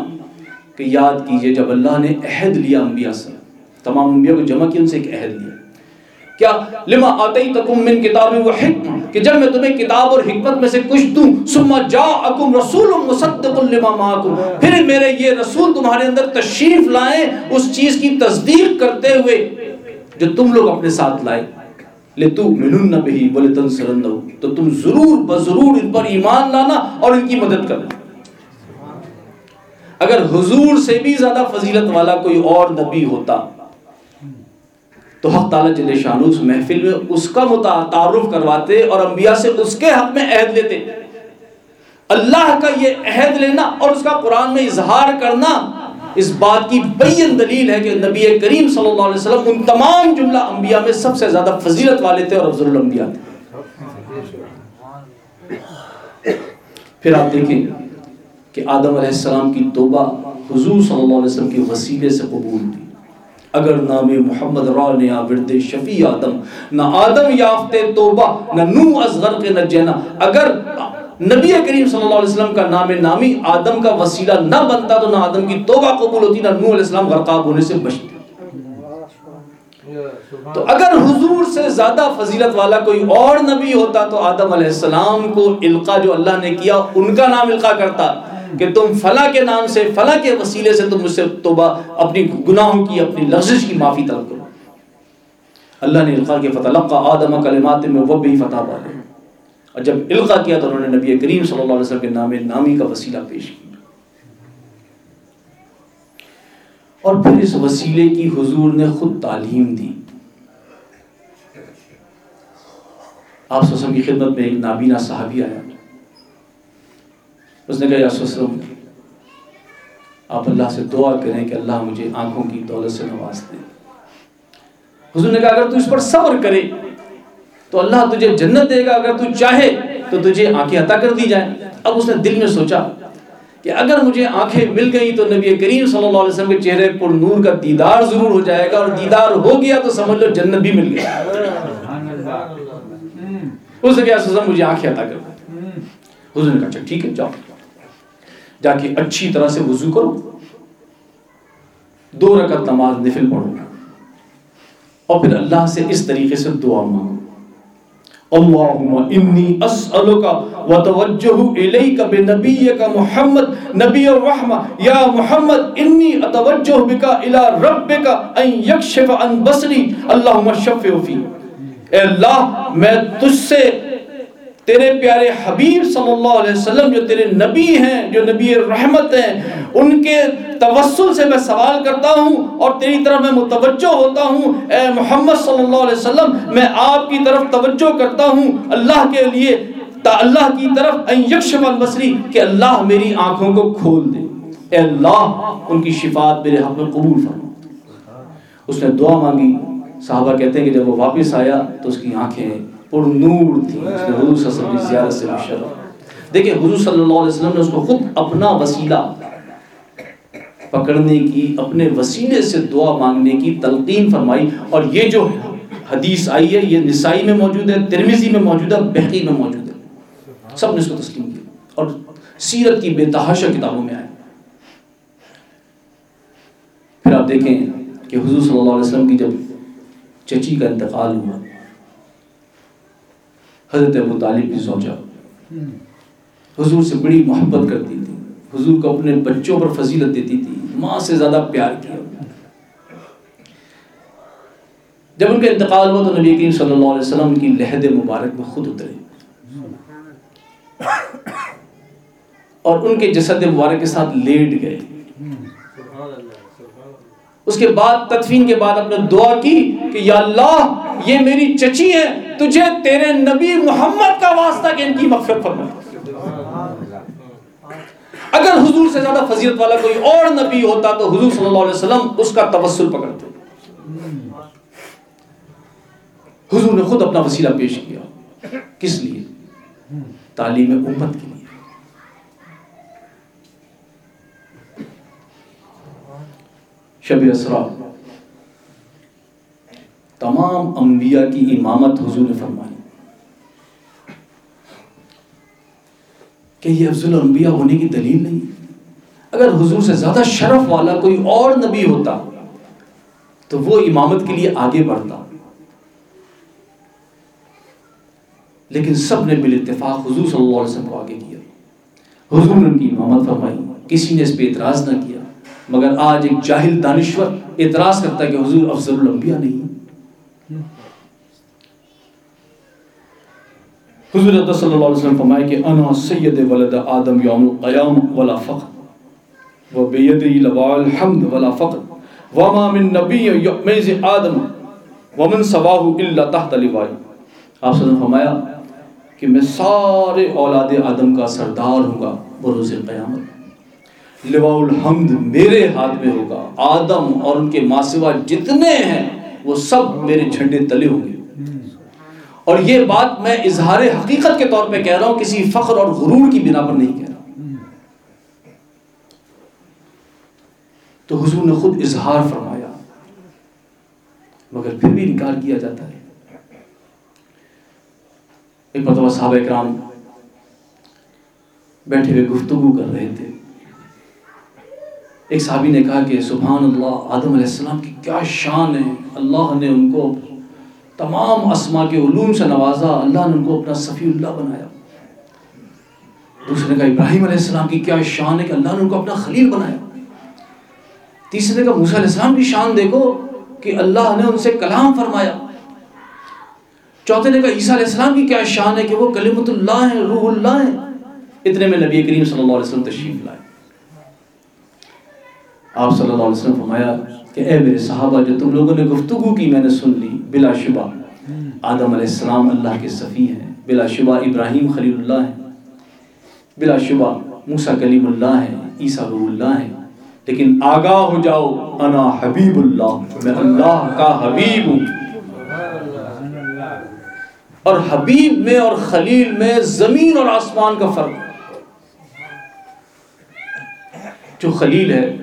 [SPEAKER 1] کہ یاد کیجیے، جب اللہ نے عہد لیا انبیاء سے، تمام انبیاء کو جمع کیا، ان سے ایک عہد لیا۔ کیا لما آتیتکم من کتاب و حکم کہ جب میں تمہیں کتاب اور حکمت میں سے کچھ دوں ثم جاءکم رسول مصدق لما معکم، پھر میرے یہ رسول تمہارے اندر تشریف لائیں اس چیز کی تصدیق کرتے ہوئے جو تم لوگ اپنے ساتھ لائے۔ لِتُؤْمِنُنَّ بِهِ وَلِتَنْصِرَنَّهُ، تو تم ضرور بضرور ان پر ایمان لانا اور ان کی مدد کرنا۔ اگر حضور سے بھی زیادہ فضیلت والا کوئی اور نبی ہوتا تو حق تعالیٰ جل شانو اس محفل میں اس کا تعارف کرواتے اور انبیاء سے اس کے حق میں عہد لیتے۔ اللہ کا یہ عہد لینا اور اس کا قرآن میں اظہار کرنا اس بات کی بین دلیل ہے کہ نبی کریم صلی اللہ علیہ وسلم ان تمام جملہ انبیاء میں سب سے زیادہ فضیلت والے تھے اور افضل الانبیاء تھے۔ پھر آپ دیکھیں کہ آدم علیہ السلام کی توبہ حضور صلی اللہ علیہ وسلم کے وسیلے سے قبول تھی۔ اگر نام محمد را نے ورد شفیع آدم، نہ آدم یافتے توبہ، نہ نو از غرق نجینا اگر نبی کریم صلی اللہ علیہ وسلم کا نام نامی آدم کا وسیلہ نہ بنتا تو نہ آدم کی توبہ قبول ہوتی، نہ نو علیہ السلام غرقاب ہونے سے بچتی تو اگر حضور سے زیادہ فضیلت والا کوئی اور نبی ہوتا تو آدم علیہ السلام کو القا جو اللہ نے کیا، ان کا نام القا کرتا۔ کہ تم فلاں کے نام سے، فلاں کے وسیلے سے تم مجھ سے توبہ، اپنی گناہوں کی، اپنی لغزش کی معافی طلب کرو۔ اللہ نے القا کے فتح لقا آدم کلمات میں وہ بھی فتح پالے اور جب القا کیا تو انہوں نے نبی کریم صلی اللہ علیہ وسلم کے نام، نامی کا وسیلہ پیش کیا۔ اور پھر اس وسیلے کی حضور نے خود تعلیم دی۔ آپ وسلم کی خدمت میں ایک نابینا صحابی آیا۔ اس نے کہا یا وسلم آپ اللہ سے دعا کریں کہ اللہ مجھے آنکھوں کی دولت سے نواز دے۔ حضور نے کہا اگر تو اس پر صبر کرے تو اللہ تجھے جنت دے گا اگر تو چاہے تو تجھے آنکھیں عطا کر دی جائیں۔ اب اس نے دل میں سوچا کہ اگر مجھے آنکھیں مل گئی تو نبی کریم صلی اللہ علیہ وسلم کے چہرے پر نور کا دیدار ضرور ہو جائے گا اور دیدار ہو گیا تو سمجھ لو جنت بھی مل گیا اس نے کہا مجھے آنکھیں عطا کر حضور نے کہا اچھا ٹھیک ہے جاؤ۔ جا کے اچھی طرح سے وضو کرو۔ دو رکعت نماز نفل پڑھو۔ اور پھر اللہ سے اس طریقے سے دعا مانگو۔ اللہم انی اسألوکا وتوجہ الیک بنبیک محمد، نبی الرحمہ۔ یا محمد، انی اتوجہ بکا الى ربک ان یکشف عن بصری۔ اللہم شفع فی۔ اے اللہ، میں تجھ سے تیرے پیارے حبیب صلی اللہ علیہ وسلم جو تیرے نبی ہیں، جو نبی رحمت ہیں، ان کے توسل سے میں سوال کرتا ہوں اور تیری طرف میں متوجہ ہوتا ہوں۔ اے محمد صلی اللہ علیہ وسلم، میں آپ کی طرف توجہ کرتا ہوں۔ اللہ کے لیے، تا اللہ کی طرف، ان یکشف البصری کہ اللہ میری آنکھوں کو کھول دے۔ اے اللہ، ان کی شفاعت میرے حق میں قبول فرما۔ اس نے دعا مانگی۔ صحابہ کہتے ہیں کہ جب وہ واپس آیا تو اس کی آنکھیں پر نور تھی اس نے حضور صلی اللہ علیہ وسلم کی زیارت سے مشرف دیکھیں حضور صلی اللہ علیہ وسلم نے اس کو خود اپنا وسیلہ پکڑنے کی، اپنے وسیلے سے دعا مانگنے کی تلقین فرمائی۔ اور یہ جو حدیث آئی ہے، یہ نسائی میں موجود ہے ترمیزی میں موجود ہے، بحقی میں موجود ہے۔ سب نے اس کو تسلیم کیا۔ اور سیرت کی بے تحاشا کتابوں میں آئے۔ پھر آپ دیکھیں کہ حضور صلی اللہ علیہ وسلم کی جب چچی کا انتقال ہوا حضرت ابو طالب کی سوچا۔ حضور سے بڑی محبت کرتی تھی۔ حضور کو اپنے بچوں پر فضیلت دیتی تھی۔ ماں سے زیادہ پیار کیا۔ جب ان کا انتقال ہوا تو نبی کریم صلی اللہ علیہ وسلم کی لہد مبارک میں خود اترے۔ اور ان کے جسد مبارک کے ساتھ لیٹ گئے۔ اس کے بعد تدفین کے بعد اپنے دعا کی کہ یا اللہ، یہ میری چچی ہے تجھے تیرے نبی محمد کا واسطہ کہ ان کی مغفرت فرما اگر حضور سے زیادہ فضیلت والا کوئی اور نبی ہوتا تو حضور صلی اللہ علیہ وسلم اس کا توسل پکڑتے۔ حضور نے خود اپنا وسیلہ پیش کیا۔ کس لیے؟ تعلیم امت کے لیے۔ شب اسرا تمام انبیاء کی امامت حضور نے فرمائی۔ کہ یہ افضل الانبیاء ہونے کی دلیل نہیں۔ اگر حضور سے زیادہ شرف والا کوئی اور نبی ہوتا، تو وہ امامت کے لیے آگے بڑھتا۔ لیکن سب نے بال اتفاق حضور صلی اللہ علیہ وسلم کو آگے کیا۔ حضور نے ان کی امامت فرمائی، کسی نے اس پہ اعتراض نہ کیا۔ مگر آج ایک جاہل دانشور اعتراض کرتا ہے کہ حضور افضل الانبیاء نہیں حضور صلی اللہ علیہ وسلم فرمائے کہ انا سید ولد آدم یوم القیام ولا فقر، و بیدی لوا الحمد ولا فقر وما من نبی یعمیز آدم ومن سواہ الا تحت لوائی آپ صلی اللہ علیہ وسلم فرمایا کہ میں سارے اولاد آدم کا سردار ہوں گا بروز قیامت لواء الحمد میرے ہاتھ میں ہوگا۔ آدم اور ان کے ماسوا جتنے ہیں، وہ سب میرے جھنڈے تلے ہوں گے۔ اور یہ بات میں اظہار حقیقت کے طور پہ کہہ رہا ہوں، کسی فخر اور غرور کی بنا پر نہیں کہہ رہا۔ تو حضور نے خود اظہار فرمایا، مگر پھر بھی انکار کیا جاتا ہے۔ ایک مرتبہ صحابہ اکرام بیٹھے ہوئے گفتگو کر رہے تھے۔ ایک صحابی نے کہا کہ سبحان اللہ، آدم علیہ السلام کی کیا شان ہے۔ اللہ نے ان کو تمام اسما کے علوم سے نوازا، اللہ نے ان کو اپنا صفی اللہ بنایا۔ دوسرے نے کہا، ابراہیم علیہ السلام کی کیا شان ہے کہ اللہ نے ان کو اپنا خلیل بنایا۔ تیسرے نے کہا، موسیٰ علیہ السلام کی شان دیکھو کہ اللہ نے ان سے کلام فرمایا۔ چوتھے نے کہا، عیسیٰ علیہ السلام کی کیا شان ہے کہ وہ کلمت اللہ ہیں، روح اللہ ہیں۔ اتنے میں نبی کریم صلی اللہ علیہ وسلم تشریف لائے۔ آپ صلی اللہ علیہ وسلم فرمایا کہ اے میرے صحابہ، جو تم لوگوں نے گفتگو کی، میں نے سن لی بلا شبہ۔ آدم علیہ السلام اللہ کے صفی ہیں، بلا شبہ ابراہیم خلیل اللہ ہیں۔ بلا شبہ موسیٰ کلیم اللہ ہیں، عیسیٰ روح اللہ ہیں۔ لیکن آگاہ ہو جاؤ، انا حبیب اللہ۔ میں اللہ کا حبیب ہوں۔ اور حبیب میں اور خلیل میں زمین اور آسمان کا فرق۔ جو خلیل ہے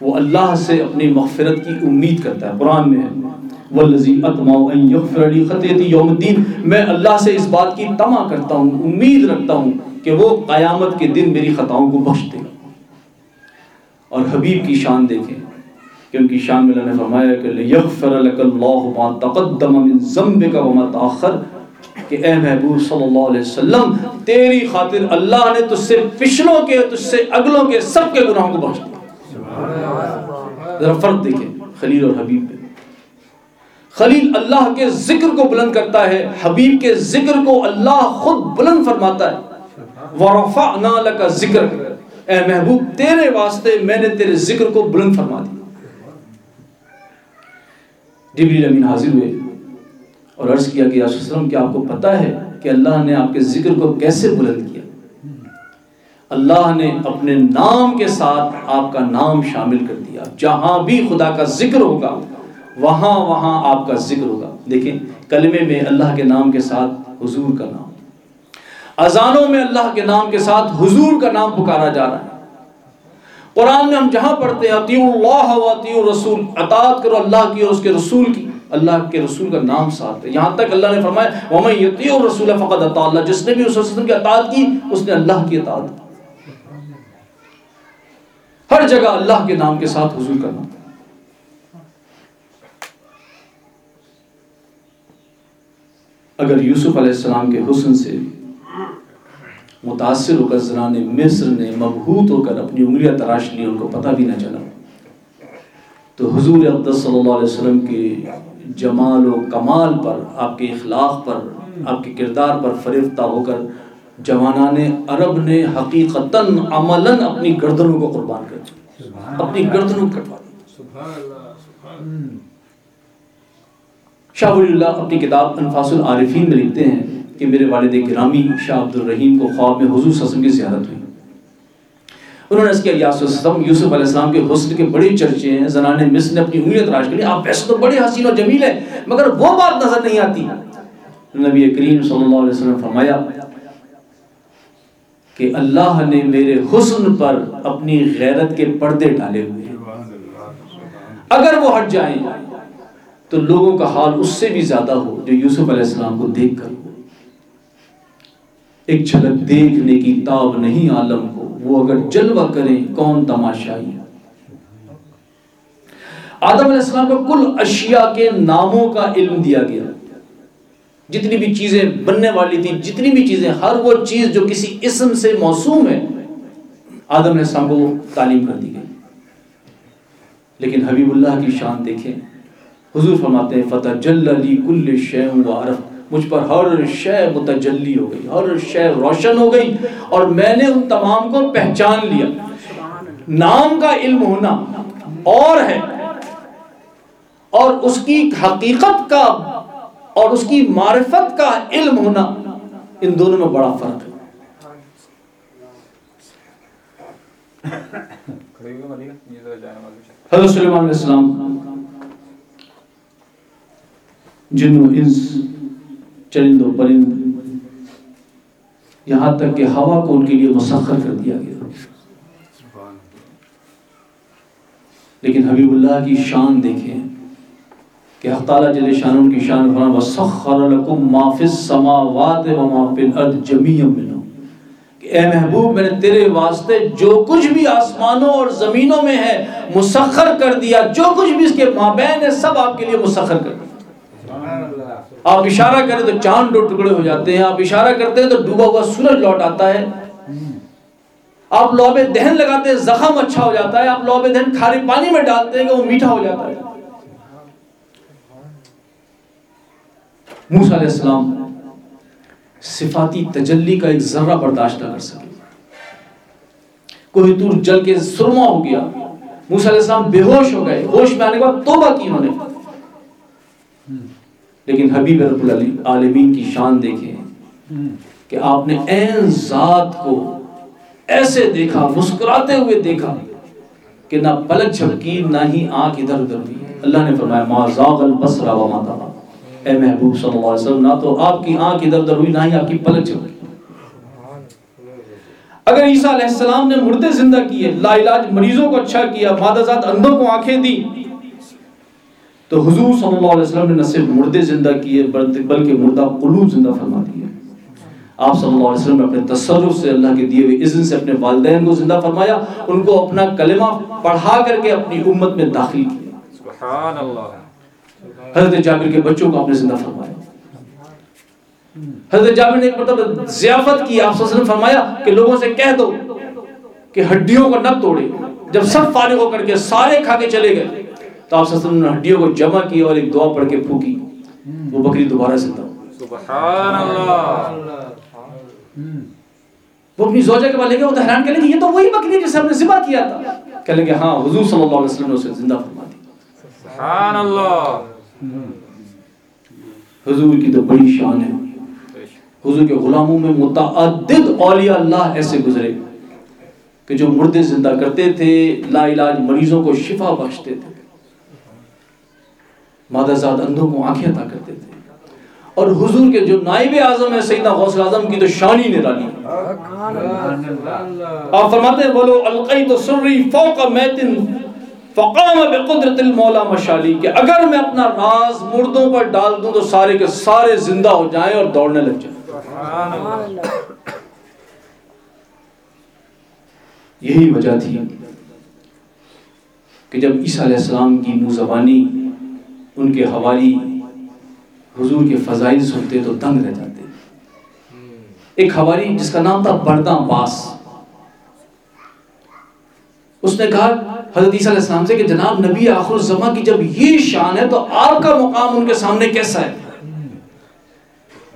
[SPEAKER 1] وہ اللہ سے اپنی مغفرت کی امید کرتا ہے۔ قرآن میں ہے یوم الدین میں اللہ سے اس بات کی تما کرتا ہوں، امید رکھتا ہوں کہ وہ قیامت کے دن میری خطاؤں کو بخش دے گا۔ اور حبیب کی شان دیکھیں کہ ان کی شان میں اللہ نے فرمایا کہ لیغفر لک اللہ ما تقدم من ذنبک وما تاخر کہ اے محبوب صلی اللہ علیہ وسلم، تیری خاطر اللہ نے تجھ سے پچھلوں کے، تجھ سے اگلوں کے سب کے گناہوں کو بخش دیا۔ ذرا فرق دیکھیں، خلیل اور حبیب پہ۔ خلیل اللہ کے ذکر کو بلند کرتا ہے، حبیب کے ذکر کو اللہ خود بلند فرماتا ہے۔ وَرَفَعْنَا لَكَ ذِكْرَ اے محبوب، تیرے واسطے میں نے تیرے ذکر کو بلند فرما دیا۔ جبریل امین حاضر ہوئے اور عرض کیا کہ وسلم کیا آپ کو پتہ ہے کہ اللہ نے آپ کے ذکر کو کیسے بلند کیا؟ اللہ نے اپنے نام کے ساتھ آپ کا نام شامل کر دیا۔ جہاں بھی خدا کا ذکر ہوگا، وہاں وہاں آپ کا ذکر ہوگا۔ دیکھیں، کلمے میں اللہ کے نام کے ساتھ حضور کا نام، اذانوں میں اللہ کے نام کے ساتھ حضور کا نام پکارا جا رہا ہے۔ قرآن میں ہم جہاں پڑھتے ہیں عطی اللہ و عطی رسول اطاعت کرو اللہ کی اور اس کے رسول کی۔ اللہ کے رسول کا نام ساتھ ہے۔ یہاں تک اللہ نے فرمایا، وَمَن يَطِيعُ الرَّسُولَ فَقَدْ اطاع اللہ۔ جس نے بھی اس رسول کی اطاعت کی، اس نے اللہ کی اطاعت کی۔ ہر جگہ اللہ کے نام کے ساتھ حضور کرنا۔ اگر یوسف علیہ السلام کے حسن سے متاثر ہو کر زنان مصر نے مبہوت ہو کر اپنی انگلیاں تراش لی ان کو پتہ بھی نہ چلا، تو حضور اقدس صلی اللہ علیہ وسلم کے جمال و کمال پر، آپ کے اخلاق پر، آپ کے کردار پر فریفتہ ہو کر جوانان عرب نے حقیقتاً عملاً اپنی گردنوں کو قربان کر دیا۔ اپنی گردنوں کو دی شاہ ولی اللہ اپنی کتاب انفاس العارفین میں لکھتے ہیں کہ میرے والد گرامی شاہ عبد الرحیم کو خواب میں حضور صلی اللہ علیہ وسلم کی زیارت ہوئی۔ انہوں نے اس کیا یاس وسلم یوسف علیہ السلام کے حسن کے بڑے چرچے ہیں۔ زنان مصر نے اپنی انگلیاں تراش کری آپ ویسے تو بڑے حسین و جمیل ہیں مگر وہ بات نظر نہیں آتی۔ نبی کریم صلی اللہ علیہ وسلم فرمایا کہ اللہ نے میرے حسن پر اپنی غیرت کے پردے ڈالے ہوئے اگر وہ ہٹ جائیں تو لوگوں کا حال اس سے بھی زیادہ ہو جو یوسف علیہ السلام کو دیکھ کر ایک جھلک دیکھنے کی تاب نہیں عالم کو، وہ اگر جلوہ کریں کون تماشائی آدم علیہ السلام کو کل اشیاء کے ناموں کا علم دیا گیا۔ جتنی بھی چیزیں بننے والی تھی جتنی بھی چیزیں، ہر وہ چیز جو کسی اسم سے موسوم ہے، آدم علیہ السلام کو تعلیم کر دی گئی۔ لیکن حبیب اللہ کی شان دیکھیں، حضور فرماتے ہیں فتح جل علی کل شیم و عرف مجھ پر ہر شے متجلی ہو گئی، ہر شے روشن ہو گئی، اور میں نے ان تمام کو پہچان لیا۔ نام کا علم ہونا اور ہے، اور اس کی حقیقت کا اور اس کی معرفت کا علم ہونا ان دونوں میں بڑا فرق ہے۔ حضرت سلیمان علیہ السلام، جن و انس چرند و پرند یہاں تک کہ ہوا کو ان کے لیے مسخر کر دیا گیا۔ لیکن حبیب اللہ کی شان دیکھیں۔ کہ حق تعالیٰ جل شان کی شان فرما وَسَخَّرَ لَكُم مَا فِي السَّمَاوَاتِ وَمَا فِي الْأَرْضِ جَمِيعًا مِنْهُ۔ کہ اے محبوب، میں نے تیرے واسطے جو کچھ بھی آسمانوں اور زمینوں میں ہے مسخر کر دیا، جو کچھ بھی اس کے مابین ہے، سب آپ کے لیے مسخر کر دیا۔ آپ اشارہ کریں تو چاند دو ٹکڑے ہو جاتے ہیں، آپ اشارہ کرتے ہیں تو ڈوبا ہوا سورج لوٹ آتا ہے۔ آپ لوبے دہن لگاتے ہیں، زخم اچھا ہو جاتا ہے۔ آپ لوبے دہن کھارے پانی میں ڈالتے ہیں کہ وہ میٹھا ہو جاتا ہے۔ موسیٰ علیہ السلام صفاتی تجلی کا ایک ذرہ برداشت نہ کر سکے۔ کوئی تور جل کے سرما ہو گیا، موسیٰ علیہ السلام بے ہوش ہو گئے۔ ہوش میں آنے کے بعد توبہ کی انہوں نے۔ لیکن حبیب رب العالمین کی شان دیکھیں کہ آپ نے این ذات کو ایسے دیکھا، مسکراتے ہوئے دیکھا کہ نہ پلک جھپکی، نہ ہی آنکھ ادھر ادھر ہوئی۔ اللہ نے فرمایا، ما زاغ البصر و ما اے محبوب صلی اللہ علیہ وسلم، نہ تو آپ کی آنکھ ادھر ادھر ہوئی، نہ ہی آپ کی پلک جھپکی اگر عیسیٰ علیہ السلام نے مردے زندہ کیے، لا علاج مریضوں کو اچھا کیا، مادہ ذات اندھوں کو آنکھیں دی تو حضور صلی اللہ علیہ وسلم نے نہ صرف مردے زندہ کیے، بلکہ مردہ قلوب زندہ فرما دیے آپ صلی اللہ علیہ وسلم نے اپنے تصرف سے اللہ کے دیے ہوئے اذن سے اپنے والدین کو زندہ فرمایا، ان کو اپنا کلمہ پڑھا کر کے اپنی امت میں داخل کیا۔
[SPEAKER 2] سبحان اللہ۔
[SPEAKER 1] حضرت جابر کے بچوں کو آپ نے زندہ فرمایا۔ حضرت جابر نے ایک مرتبہ ضیافت کی آپ صلی اللہ علیہ وسلم فرمایا کہ لوگوں سے کہہ دو کہ ہڈیوں کو نہ توڑے۔ جب سب فارغ ہو کر کے سارے کھا کے چلے گئے تو آپ صلی اللہ علیہ وسلم نے ہڈیوں کو جمع کی اور ایک دعا پڑھ کے پھوکی وہ بکری دوبارہ زندہ ہو۔
[SPEAKER 2] سبحان اللہ۔
[SPEAKER 1] وہ اپنی زوجہ کے بعد لے گئے وہ حیران کریں گے یہ تو وہی بکری جسے ہم نے ذبح کیا تھا۔ کہہ لیں گے ہاں حضور صلی اللہ علیہ وسلم نے اسے زندہ فرما دی
[SPEAKER 2] سبحان اللہ۔
[SPEAKER 1] حضور کی تو بڑی شان ہے۔ حضور کے غلاموں میں متعدد اولیاء اللہ ایسے گزرے کہ جو مردے زندہ کرتے تھے لا علاج مریضوں کو شفا بخشتے تھے۔ مادہ زاد اندھوں کو آنکھیں عطا کرتے تھے۔ اور حضور کے جو نائب اعظم ہے سیدنا غوث اعظم کی تو شان ہی نرالی آپ فرماتے ہیں بولو القیت سری فوق میتن فقام بقدرت المولا مشالی کہ اگر میں اپنا راز مردوں پر ڈال دوں تو سارے کے سارے زندہ ہو جائیں اور دوڑنے لگ جائیں۔ یہی وجہ تھی کہ جب عیسیٰ علیہ السلام کی منہ زبانی، ان کے حوالی حضور کے فضائل سنتے تو دنگ رہ جاتے۔ ایک حوالی جس کا نام تھا بردہ باس اس نے کہا حضرت عیسیٰ علیہ السلام سے کہ جناب نبی آخر الزماں کی جب یہ شان ہے تو آپ کا مقام ان کے سامنے کیسا ہے؟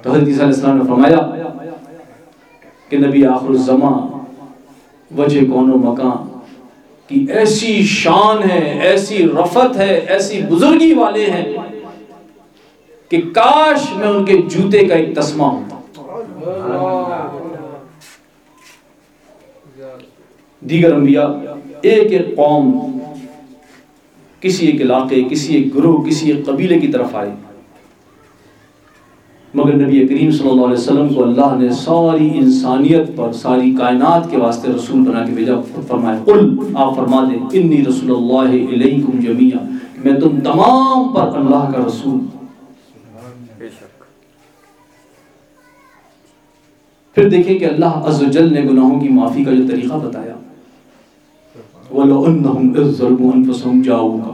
[SPEAKER 1] تو حضرت عیسیٰ علیہ السلام نے فرمایا کہ نبی آخر الزماں وجہ کون و مکان کی ایسی شان ہے ایسی رفت ہے ایسی بزرگی والے ہیں کہ کاش میں ان کے جوتے کا ایک تسمہ ہوتا۔ دیگر انبیاء ایک ایک قوم کسی ایک علاقے، کسی ایک گروہ، کسی ایک قبیلے کی طرف آئے۔ مگر نبی کریم صلی اللہ علیہ وسلم کو اللہ نے ساری انسانیت پر، ساری کائنات کے واسطے رسول بنا کے بھیجا۔ فرمایا، قل، آپ فرما دیں، انی رسول اللہ علیکم جمیعا میں تم تمام پر اللہ کا رسول پھر دیکھیں کہ اللہ عز و جل نے گناہوں کی معافی کا جو طریقہ بتایا۔ وَلَوْ أَنَّهُمْ إِذْ ظَلْمُوا أَنفُسَهُمْ جَاءُوكَ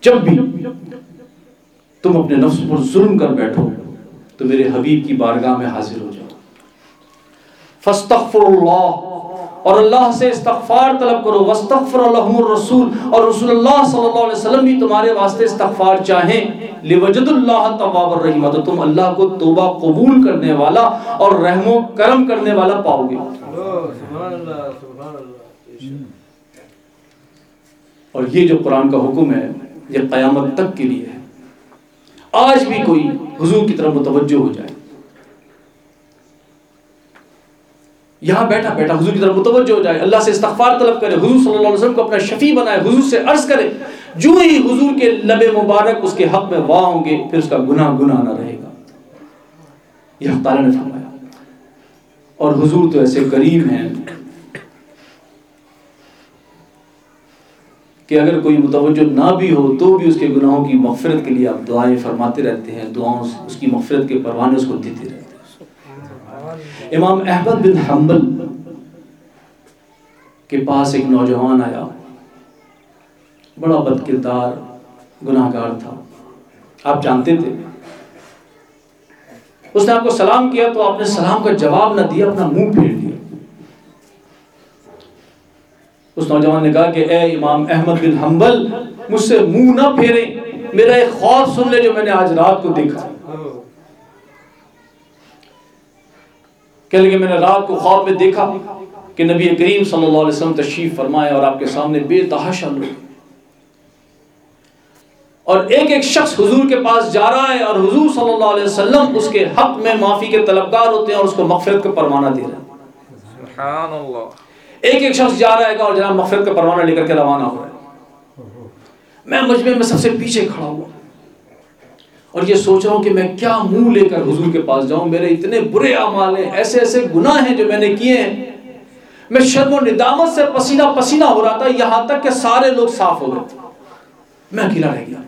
[SPEAKER 1] جب بھی تم اپنے نفس پر ظلم کر بیٹھو، تو میرے حبیب کی بارگاہ میں حاضر ہو جاؤ۔ فَاسْتَغْفِرُ اللَّهِ اور اللہ سے استغفار طلب کرو۔ وَاسْتَغْفِرَ لَهُمُ الرَّسُولُ، اور رسول اللہ صلی اللہ علیہ وسلم بھی تمہارے واسطے استغفار چاہیں۔ لِوَجَدُ اللَّهَ تَوَّابَ الرَّحِيمَ تو تم اللہ کو توبہ قبول کرنے والا اور رحم و کرم کرنے والا پاؤ گے۔ سبحان اللہ سبحان اللہ۔ اور یہ جو قرآن کا حکم ہے، یہ قیامت تک کے لیے ہے۔ آج بھی کوئی حضور کی طرف متوجہ ہو جائے۔ یہاں بیٹھا بیٹھا حضور کی طرف متوجہ ہو جائے۔ اللہ سے استغفار طلب کرے، حضور صلی اللہ علیہ وسلم کو اپنا شفیع بنائے، حضور سے عرض کرے، جو ہی حضور کے لب مبارک اس کے حق میں واہ ہوں گے، پھر اس کا گناہ گناہ نہ رہے گا۔ یہ تعالیٰ نے فرمایا۔ اور حضور تو ایسے کریم ہیں کہ اگر کوئی متوجہ نہ بھی ہو تو بھی اس کے گناہوں کی مغفرت کے لیے آپ دعائیں فرماتے رہتے ہیں، دعاؤں اس کی مغفرت کے پروانے اس کو دیتے رہتے ہیں۔ امام احمد بن حنبل کے پاس ایک نوجوان آیا، بڑا بد کردار گناہ گار تھا۔ آپ جانتے تھے؟ اس نے آپ کو سلام کیا تو آپ نے سلام کا جواب نہ دیا، اپنا منہ پھیر اس نوجوان نے کہا کہ اے امام احمد بن حنبل، مجھ سے منہ نہ پھیرے، میرا ایک خواب سن لے جو میں نے آج رات کو دیکھا۔ کہ لگے، میں نے رات کو خواب میں دیکھا کہ نبی کریم صلی اللہ علیہ وسلم تشریف فرمائے اور آپ کے سامنے بے تحاشا لوگ۔ اور ایک ایک شخص حضور کے پاس جا رہا ہے اور حضور صلی اللہ علیہ وسلم اس کے حق میں معافی کے طلبگار ہوتے ہیں اور اس کو مغفرت کا پروانہ دے رہے ہیں۔
[SPEAKER 2] سبحان اللہ۔
[SPEAKER 1] ایک ایک شخص جا رہا ہے اور جناب مغفرت کا پروانہ لے کر کے روانہ ہو رہا ہے۔ میں مجمع میں سب سے پیچھے کھڑا ہوا۔ اور یہ سوچ رہا ہوں کہ میں کیا منہ لے کر حضور کے پاس جاؤں۔ میرے اتنے برے اعمال ہیں، ایسے ایسے گناہ ہیں جو میں نے کیے ہیں۔ میں شرم و ندامت سے پسینہ پسینہ ہو رہا تھا، یہاں تک کہ سارے لوگ صاف ہو گئے۔ میں اکیلا رہ گیا۔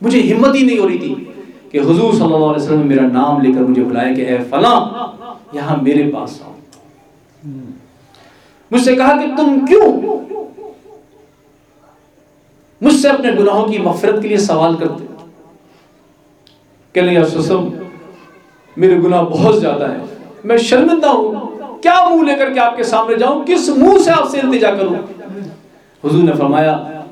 [SPEAKER 1] مجھے ہمت ہی نہیں ہو رہی تھی کہ حضور صلی اللہ علیہ وسلم میرا نام لے کر مجھے بلایا کہ اے فلاں، یہاں میرے پاس آؤ۔ مجھ سے کہا کہ تم کیوں؟ مجھ سے اپنے گناہوں کی مغفرت کے لیے سوال کرتے کہ نہیں میرے گناہ بہت زیادہ ہیں۔ میں شرمندہ ہوں۔ کیا منہ لے کر کے آپ کے سامنے جاؤں؟ کس منہ سے آپ سے التجا کروں؟ حضور نے فرمایا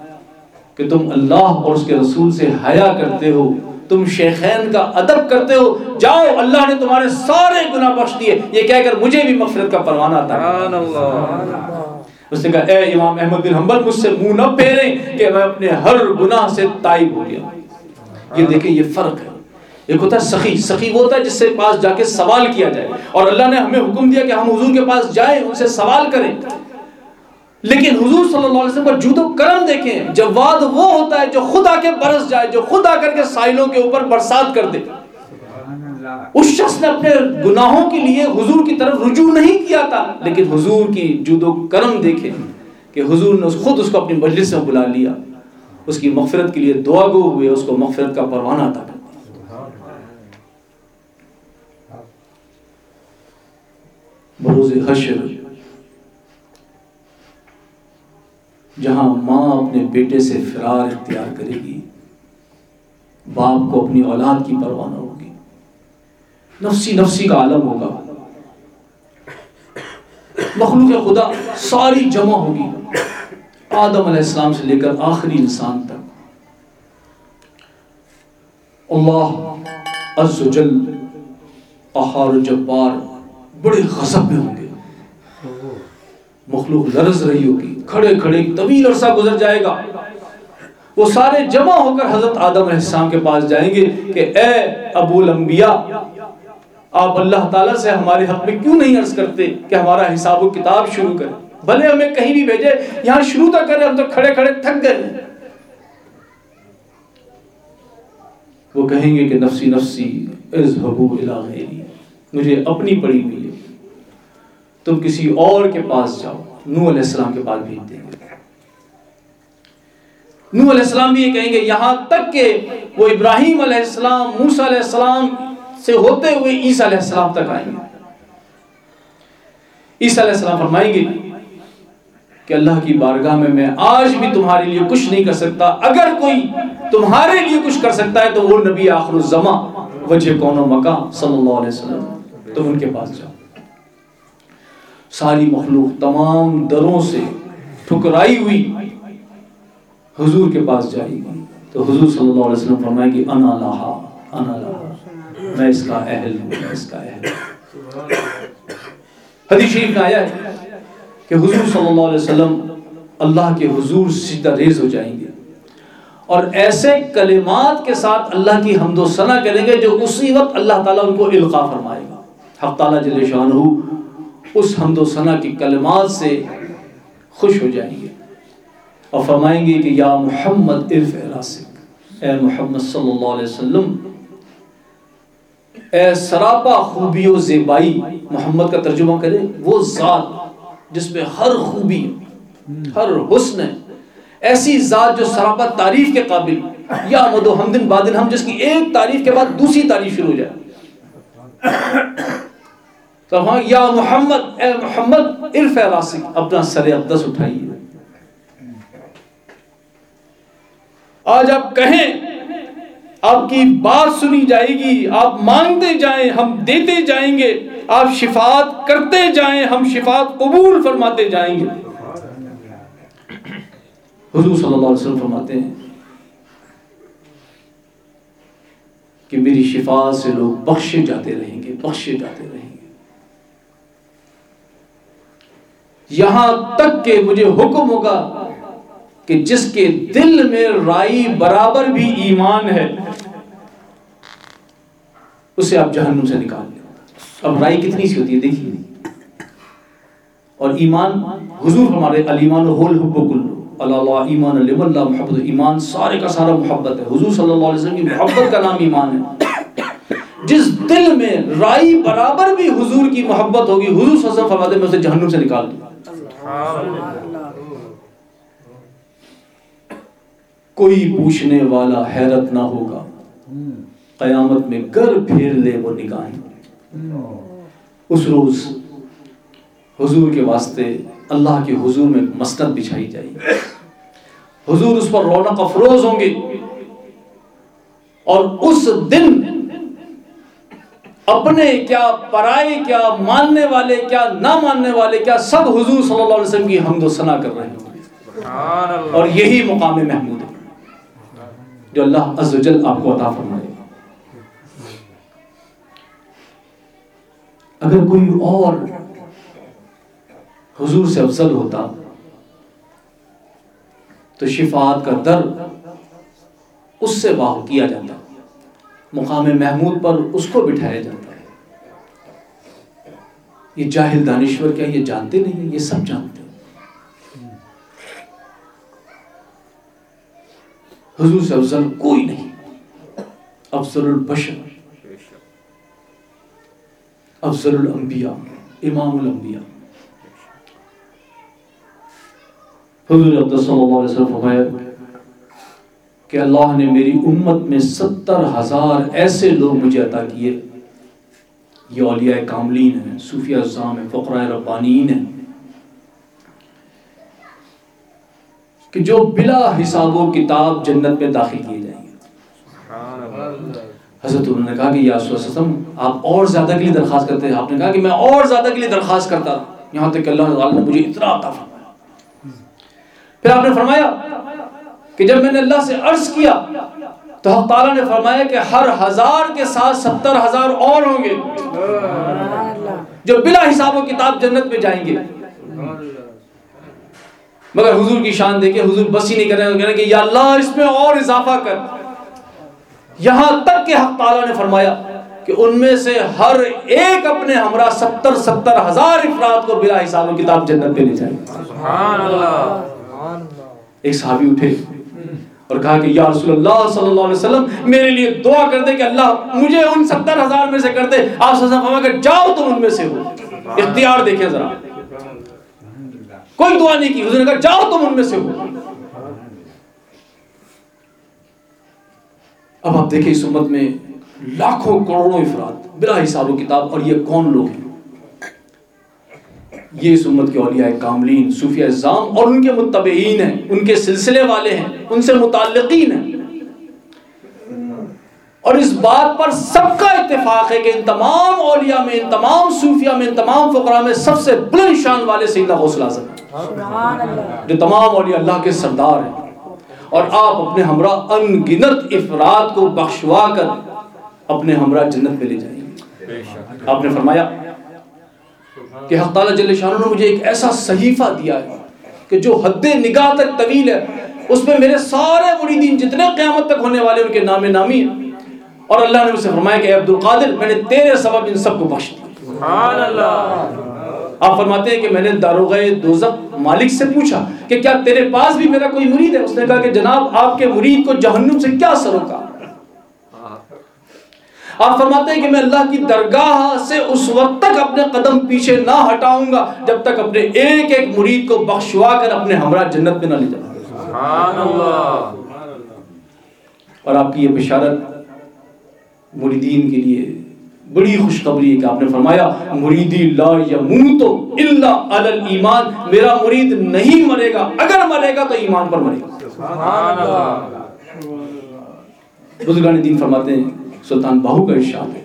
[SPEAKER 1] کہ تم اللہ اور اس کے رسول سے حیا کرتے ہو۔ تم شیخین کا ادب کرتے ہو جاؤ اللہ نے تمہارے سارے گناہ بخش دیے۔ یہ کہہ کر مجھے بھی مغفرت کا پروانہ
[SPEAKER 2] اللہ۔
[SPEAKER 1] اس نے کہا اے امام احمد بن حنبل مجھ سے منہ نہ پھیریں کہ میں اپنے ہر گناہ سے تائب ہو گیا۔ یہ دیکھیں یہ فرق ہے۔ ایک ہوتا ہے سخی۔ سخی وہ ہوتا ہے جس سے پاس جا کے سوال کیا جائے۔ اور اللہ نے ہمیں حکم دیا کہ ہم حضور کے پاس جائیں ان سے سوال کریں۔ لیکن حضور صلی اللہ علیہ وسلم کا جود و کرم دیکھیں جواد وہ ہوتا ہے جو خود آ کے برس جائے، جو خود آ کر کے سائلوں کے اوپر برسات کر دے۔ اس شخص نے اپنے گناہوں کے لیے حضور کی طرف رجوع نہیں کیا تھا، لیکن حضور کی جود و کرم دیکھے کہ حضور نے اس- خود اس کو اپنی مجلس میں بلا لیا۔ اس کی مغفرت کے لیے دعا گو ہوئے، اس کو مغفرت کا پروانہ عطا کر دیا بروز حشر۔ جہاں ماں اپنے بیٹے سے فرار اختیار کرے گی، باپ کو اپنی اولاد کی پرواہ نہ ہوگی۔ نفسی نفسی کا عالم ہوگا۔ مخلوق خدا ساری جمع ہوگی۔ آدم علیہ السلام سے لے کر آخری انسان تک۔ اللہ عز و جل قہار و جبار بڑے غضب میں ہوں گے۔ مخلوق لرز رہی ہوگی، کھڑے کھڑے طویل عرصہ گزر جائے گا۔ وہ سارے جمع ہو کر حضرت آدم علیہ السلام کے پاس جائیں گے کہ اے ابو الانبیاء، آپ اللہ تعالیٰ سے ہمارے حق میں کیوں نہیں عرض کرتے کہ ہمارا حساب و کتاب شروع کریں؟ بھلے ہمیں کہیں بھی بھیجے، یہاں شروع تک کریں، ہم تو کھڑے کھڑے تھک گئے۔ وہ کہیں گے کہ نفسی نفسی، اذهبوا الى غیری، مجھے اپنی پڑی ہوئی ہے۔ تم کسی اور کے پاس جاؤ۔ نوح علیہ السلام کے پاس بھیج دیں گے نوح علیہ السلام بھی یہ کہیں گے، یہاں تک کہ وہ ابراہیم علیہ السلام، موسیٰ علیہ السلام سے ہوتے ہوئے عیسیٰ علیہ السلام تک آئیں گے۔ عیسیٰ علیہ السلام فرمائیں گے کہ اللہ کی بارگاہ میں میں آج بھی تمہارے لیے کچھ نہیں کر سکتا۔ اگر کوئی تمہارے لیے کچھ کر سکتا ہے تو وہ نبی آخر الزما وجہ کون و مکان، صلی اللہ علیہ وسلم۔ تم ان کے پاس جاؤ۔ ساری مخلوق تمام دروں سے ٹھکرائی ہوئی، حضور کے پاس جائے گی تو حضور صلی اللہ علیہ وسلم فرمائے گی انا لہا انا لہا۔ میں اس کا اہل ہوں، میں اس کا اہل ہوں۔ حدیث شریف میں آیا ہے کہ حضور صلی اللہ علیہ وسلم اللہ کے حضور سجدہ ریز ہو جائیں گے۔ اور ایسے کلمات کے ساتھ اللہ کی حمد و ثنا کریں گے جو اسی وقت اللہ تعالیٰ ان کو القا فرمائے گا۔ حق تعالیٰ جل شانہ اس حمد و ثنا کی کلمات سے خوش ہو جائیں گے۔ اور فرمائیں گے کہ یا محمد عرف راسک، اے محمد صلی اللہ علیہ وسلم، اے سراپا خوبی و زیبائی محمد کا ترجمہ کرے وہ ذات جس میں ہر خوبی، ہر حسن ہے ایسی ذات جو سراپا تعریف کے قابل، یا مد و حمدن بادن ہم، جس کی ایک تعریف کے بعد دوسری تعریف شروع ہو جائے۔ تو ہاں یا محمد، اے محمد، عرف راسک، اپنا سر اقدس اٹھائیے۔ آج آپ کہیں، آپ کی بات سنی جائے گی، آپ مانگتے جائیں، ہم دیتے جائیں گے، آپ شفاعت کرتے جائیں، ہم شفاعت قبول فرماتے جائیں گے۔ حضور صلی اللہ علیہ وسلم فرماتے ہیں کہ میری شفاعت سے لوگ بخشے جاتے رہیں گے، بخشے جاتے رہیں گے۔ یہاں تک کہ مجھے حکم ہوگا کہ جس کے دل میں رائی برابر بھی ایمان ہے، اسے آپ جہنم سے نکال لیں اب رائی کتنی سی ہوتی ہے، دیکھیے۔ اور ایمان، حضور ہمارے الایمان ہول حب کلو۔ اللہ ایمان، علم، اللہ، محبت، ایمان، سارے کا سارا محبت ہے۔ حضور صلی اللہ علیہ وسلم کی محبت کا نام ایمان ہے۔ جس دل میں رائی برابر بھی حضور کی محبت ہوگی، حضور صلی اللہ علیہ وسلم فرماتے میں اسے جہنم سے نکال دوں۔ کوئی پوچھنے والا حیرت نہ ہوگا۔ قیامت میں گر پھیر لے وہ نگاہیں۔ اس روز حضور کے واسطے اللہ کے حضور میں مسند بچھائی جائے۔ گی حضور اس پر رونق افروز ہوں گے۔ اور اس دن اپنے کیا پرائے کیا ماننے والے کیا نہ ماننے والے کیا سب حضور صلی اللہ علیہ وسلم کی حمد و ثنا کر رہے گے اور یہی مقام محمود ہے۔ جو اللہ عز و جل آپ کو عطا فرمائے۔ اگر کوئی اور حضور سے افضل ہوتا تو شفاعت کا در اس سے واہ کیا جاتا۔ مقام محمود پر اس کو بٹھایا جاتا ہے۔ یہ جاہل دانشور کیا یہ جانتے نہیں یہ سب جانتے ہیں۔ حضور سے افضل کوئی نہیں۔ افضل البشر، افضل الانبیاء، امام الانبیاء۔ حضور اقدس صلی اللہ علیہ وسلم فرمایا کہ اللہ نے میری امت میں ستر ہزار ایسے لوگ مجھے عطا کیے۔ یہ اولیاء کاملین ہیں صوفیہ اعظام ہیں، فقراء ربانین ہیں۔ کہ جو بلا حساب و کتاب جنت میں داخل کیے جائیں۔ گے حضرت انہوں نے کہا کہ یا وسلم، آپ اور زیادہ کے لیے درخواست کرتے ہیں۔ آپ نے کہا کہ میں اور زیادہ کے لیے درخواست کرتا یہاں تک کہ اللہ تعالیٰ نے مجھے اتنا عطا فرمایا۔ پھر آپ نے فرمایا کہ جب میں نے اللہ سے عرض کیا تو حق تعالیٰ نے فرمایا کہ ہر ہزار کے ساتھ ستر ہزار اور ہوں گے جو بلا حساب و کتاب جنت میں جائیں گے۔ مگر حضور کی شان دیکھیں حضور بس ہی نہیں کر رہے ہیں کہ یا اللہ اس میں اور اضافہ کر۔ یہاں تک کہ حق تعالیٰ نے فرمایا کہ ان میں سے ہر ایک اپنے ہمراہ ستر ستر ہزار افراد کو بلا حساب و کتاب جنت پہ لے جائیں۔
[SPEAKER 2] سبحان اللہ۔
[SPEAKER 1] ایک صحابی اٹھے۔ اور کہا کہ یا رسول اللہ صلی اللہ علیہ وسلم، میرے لیے دعا کر دے کہ اللہ مجھے ان ستر ہزار میں سے کر دے۔ آپ کہ جاؤ تم ان میں سے ہو اختیار دیکھیں ذرا۔ کوئی دعا نہیں کی، حضور نے کہا جاؤ تم ان میں سے ہو اب آپ دیکھیں اس امت میں لاکھوں کروڑوں افراد بلا حساب و کتاب، اور یہ کون لوگ ہیں؟ یہ اس امت کے اولیاء کاملین صوفیہ اعظام اور ان کے متبعین ہیں، ان کے سلسلے والے ہیں، ان سے متعلقین ہیں۔ اور اس بات پر سب کا اتفاق ہے کہ ان تمام اولیاء میں، ان تمام صوفیہ میں، ان تمام فقراء میں سب سے بلند شان والے سیدنا غوث اعظم جو تمام اولیاء اللہ کے سردار ہیں۔ اور آپ اپنے ہمراہ ان گنت افراد کو بخشوا کر اپنے ہمراہ جنت میں لے جائیں آپ نے فرمایا کہ حق تعالیٰ جل شاہ نے مجھے ایک ایسا صحیفہ دیا ہے کہ جو حد نگاہ تک طویل ہے اس میں میرے سارے مریدین جتنے قیامت تک ہونے والے ان کے نام نامی ہیں۔ اور اللہ نے اسے فرمایا کہ اے عبد القادر میں نے تیرے سبب ان سب کو بخش دیا۔
[SPEAKER 2] سبحان اللہ۔
[SPEAKER 1] آپ فرماتے ہیں کہ میں نے داروغ دوزخ مالک سے پوچھا کہ کیا تیرے پاس بھی میرا کوئی مرید ہے؟ اس نے کہا کہ جناب آپ کے مرید کو جہنم سے کیا سروکا آپ فرماتے ہیں کہ میں اللہ کی درگاہ سے اس وقت تک اپنے قدم پیچھے نہ ہٹاؤں گا جب تک اپنے ایک ایک مرید کو بخشوا کر اپنے ہمراہ جنت میں نہ لے جاؤں
[SPEAKER 2] سبحان اللہ۔
[SPEAKER 1] اور آپ کی یہ بشارت مریدین کے لیے بڑی خوشخبری ہے کہ آپ نے فرمایا مریدی لا یموت الا علی الایمان میرا مرید نہیں مرے گا۔ اگر مرے گا تو ایمان پر مرے گا۔
[SPEAKER 2] سبحان اللہ۔
[SPEAKER 1] بزرگان دین فرماتے ہیں سلطان باہو کا ارشاد ہے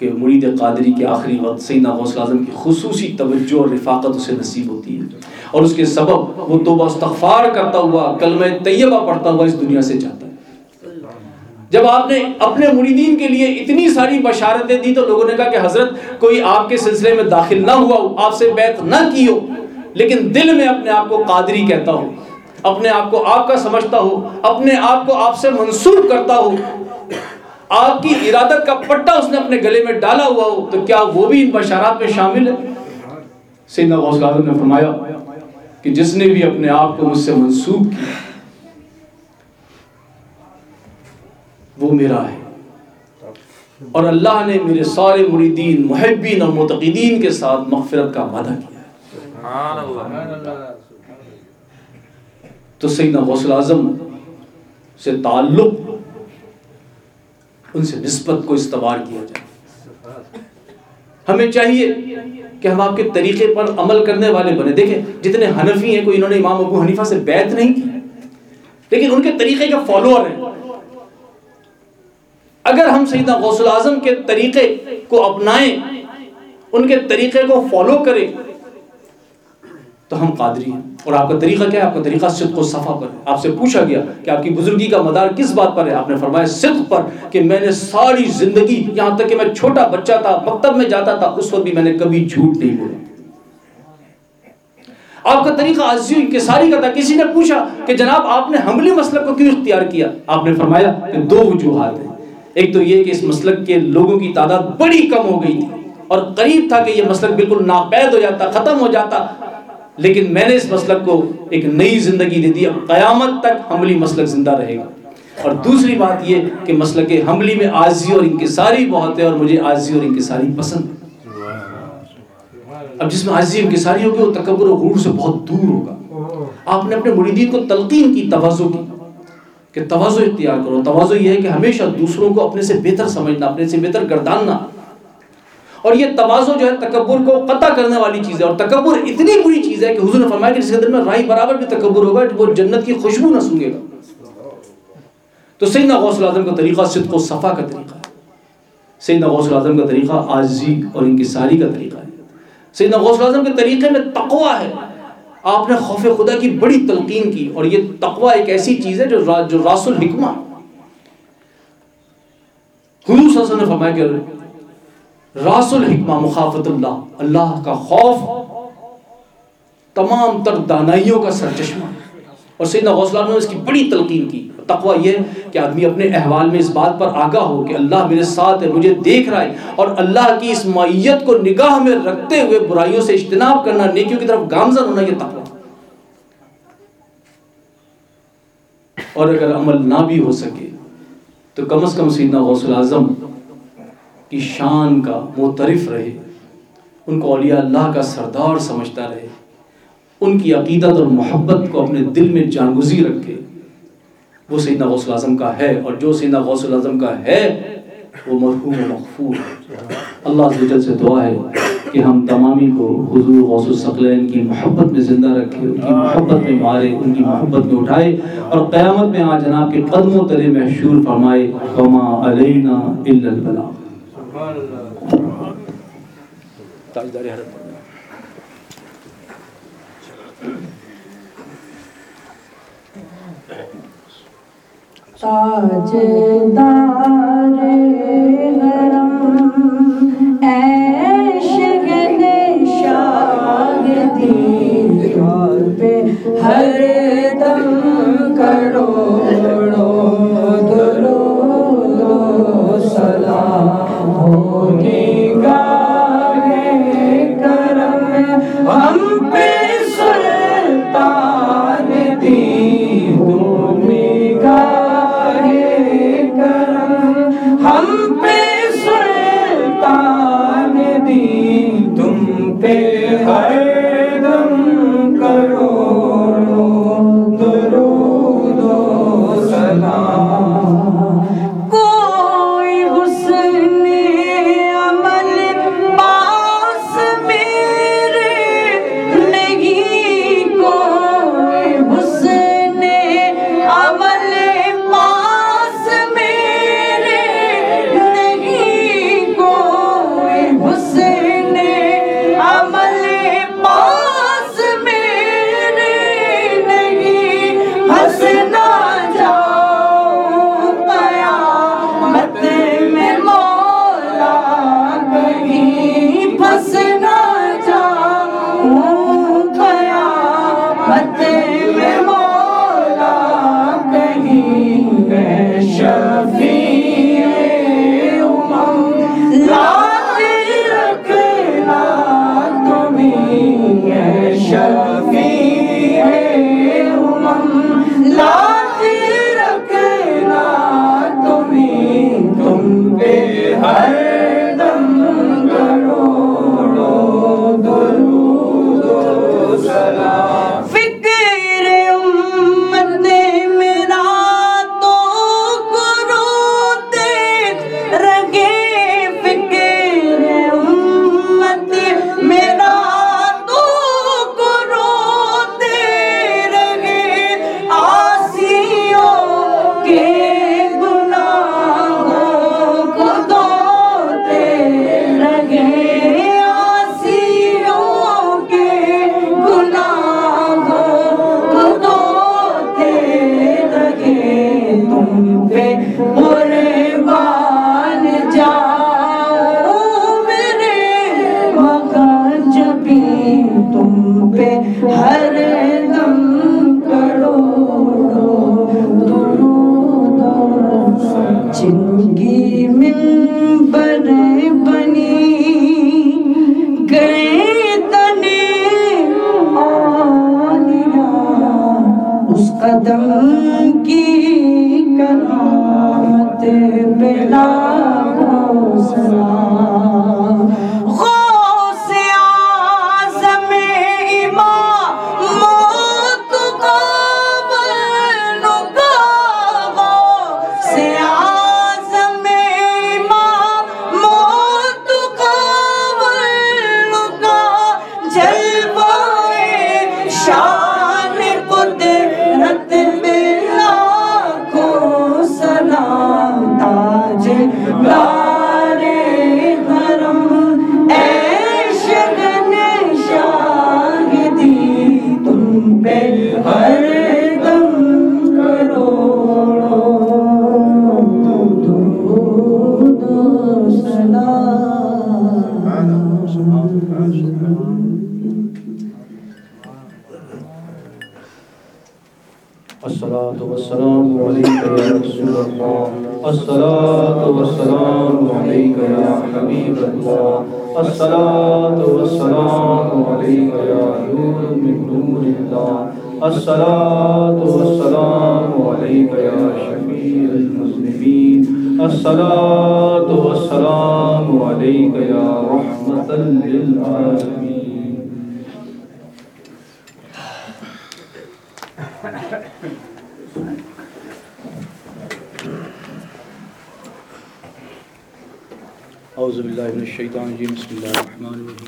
[SPEAKER 1] کہ مرید قادری کے آخری وقت سیدنا غوث اعظم کی خصوصی توجہ اور رفاقت اسے نصیب ہوتی ہے اور اس کے سبب وہ توبہ استغفار کرتا ہوا، کلمہ طیبہ پڑھتا ہوا اس دنیا سے جاتا ہے۔ جب آپ نے اپنے مریدین کے لیے اتنی ساری بشارتیں دی تو لوگوں نے کہا کہ حضرت، کوئی آپ کے سلسلے میں داخل نہ ہوا ہو، آپ سے بیعت نہ کی ہو، لیکن دل میں اپنے آپ کو قادری کہتا ہو، اپنے آپ کو آپ کا سمجھتا ہو، اپنے آپ کو آپ سے منسوب کرتا ہو۔ آپ کی ارادت کا پٹا اس نے اپنے گلے میں ڈالا ہوا ہو، تو کیا وہ بھی ان بشارات میں شامل ہے؟ سیدنا غوث اعظم نے فرمایا کہ جس نے بھی اپنے آپ کو مجھ سے منسوب کیا، وہ میرا ہے۔ اور اللہ نے میرے سارے مریدین، محبین اور متقدین کے ساتھ مغفرت کا وعدہ کیا۔ ہے تو سیدنا غوث اعظم سے تعلق ان سے نسبت کو استوار کیا جائے۔ ہمیں چاہیے کہ ہم آپ کے طریقے پر عمل کرنے والے بنے۔ دیکھیں، جتنے حنفی ہیں، کوئی انہوں نے امام ابو حنیفہ سے بیعت نہیں کی۔ لیکن ان کے طریقے کے فالوور ہیں۔ اگر ہم سیدنا غوث اعظم کے طریقے کو اپنائیں، ان کے طریقے کو فالو کریں تو ہم قادری ہیں۔ اور آپ کا طریقہ کیا ہے؟ آپ کا طریقہ صدق و صفا پر ہے۔ آپ سے پوچھا گیا کہ آپ کی بزرگی کا مدار کس بات پر ہے؟ آپ نے فرمایا صدق پر کہ میں نے ساری زندگی یہاں تک کہ میں چھوٹا بچہ تھا، مکتب میں جاتا تھا، اس وقت بھی میں نے کبھی جھوٹ نہیں بولا۔ آپ کا طریقہ عزیز انکساری کا تھا۔ کسی نے پوچھا کہ جناب آپ نے حملی مسلک کو کیوں اختیار کیا؟ آپ نے فرمایا کہ دو وجوہات ہیں۔ ایک تو یہ کہ اس مسلک کے لوگوں کی تعداد بڑی کم ہو گئی تھی اور قریب تھا کہ یہ مسلک بالکل ناپید ہو جاتا، ختم ہو جاتا۔ لیکن میں نے اس مسلک کو ایک نئی زندگی دے دی اب قیامت تک حملی مسلک زندہ رہے گا۔ اور دوسری بات یہ کہ مسلک حملی میں آزی اور انکساری بہت ہے اور مجھے آزی اور انکساری پسند ہے۔ اب جس میں آزی انکساری ہوگی، وہ تکبر و غرور سے بہت دور ہوگا۔ آپ نے اپنے مریدین کو تلقین کی توازو کی کہ توازو اختیار کرو۔ توازو یہ ہے کہ ہمیشہ دوسروں کو اپنے سے بہتر سمجھنا، اپنے سے بہتر گرداننا۔ اور یہ توازو جو ہے تکبر کو قطع کرنے والی چیز ہے اور تکبر اتنی بری چیز ہے کہ حضور نے فرمایا کہ جس کے دل میں رائی برابر بھی تکبر ہوگا وہ جنت کی خوشبو نہ سونگے گا۔ تو سیدنا غوث العظم کا طریقہ صدق و صفا کا طریقہ ہے۔ سیدنا غوث العظم کا طریقہ عاجزی اور انکساری کا طریقہ ہے۔ سیدنا غوث العظم کے طریقے میں تقوی ہے۔ آپ نے خوف خدا کی بڑی تلقین کی اور یہ تقوی ایک ایسی چیز ہے جو جو راس الحکمہ حضور صلی اللہ علیہ وسلم نے فرمایا کہ راس الحکمہ مخافت اللہ اللہ کا خوف، تمام تر دانائیوں کا سرچشمہ اور سیدنا غوث نے اس کی بڑی تلقین کی۔ تقوی یہ کہ آدمی اپنے احوال میں اس بات پر آگاہ ہو کہ اللہ میرے ساتھ ہے، مجھے دیکھ رہا ہے۔ اور اللہ کی اس معیت کو نگاہ میں رکھتے ہوئے برائیوں سے اجتناب کرنا، نیکیوں کی طرف گامزن ہونا، یہ تقوی۔ اور اگر عمل نہ بھی ہو سکے، تو کم از کم سیدنا غوث العظم کی شان کا معترف رہے، ان کو اولیاء اللہ کا سردار سمجھتا رہے، ان کی عقیدت اور محبت کو اپنے دل میں جانگزی رکھے۔ وہ سیدنا غوث العظم کا ہے اور جو سیدنا غوث العظم کا ہے، وہ مرحوم و مغفور ہے۔ اللہ عز و جل سے دعا ہے کہ ہم تمامی کو حضور غوث الثقلین کی محبت میں زندہ رکھے، ان کی محبت میں مارے، ان کی محبت میں اٹھائے اور قیامت میں آج جناب کے قدموں تلے محشور فرمائے فما علینا الا البلاغ۔ تاجدار حضرت
[SPEAKER 3] تاجدار حرم ایش گلے عشق شاگدی پہ ہر دم کروڑو کرم ہم
[SPEAKER 1] جنت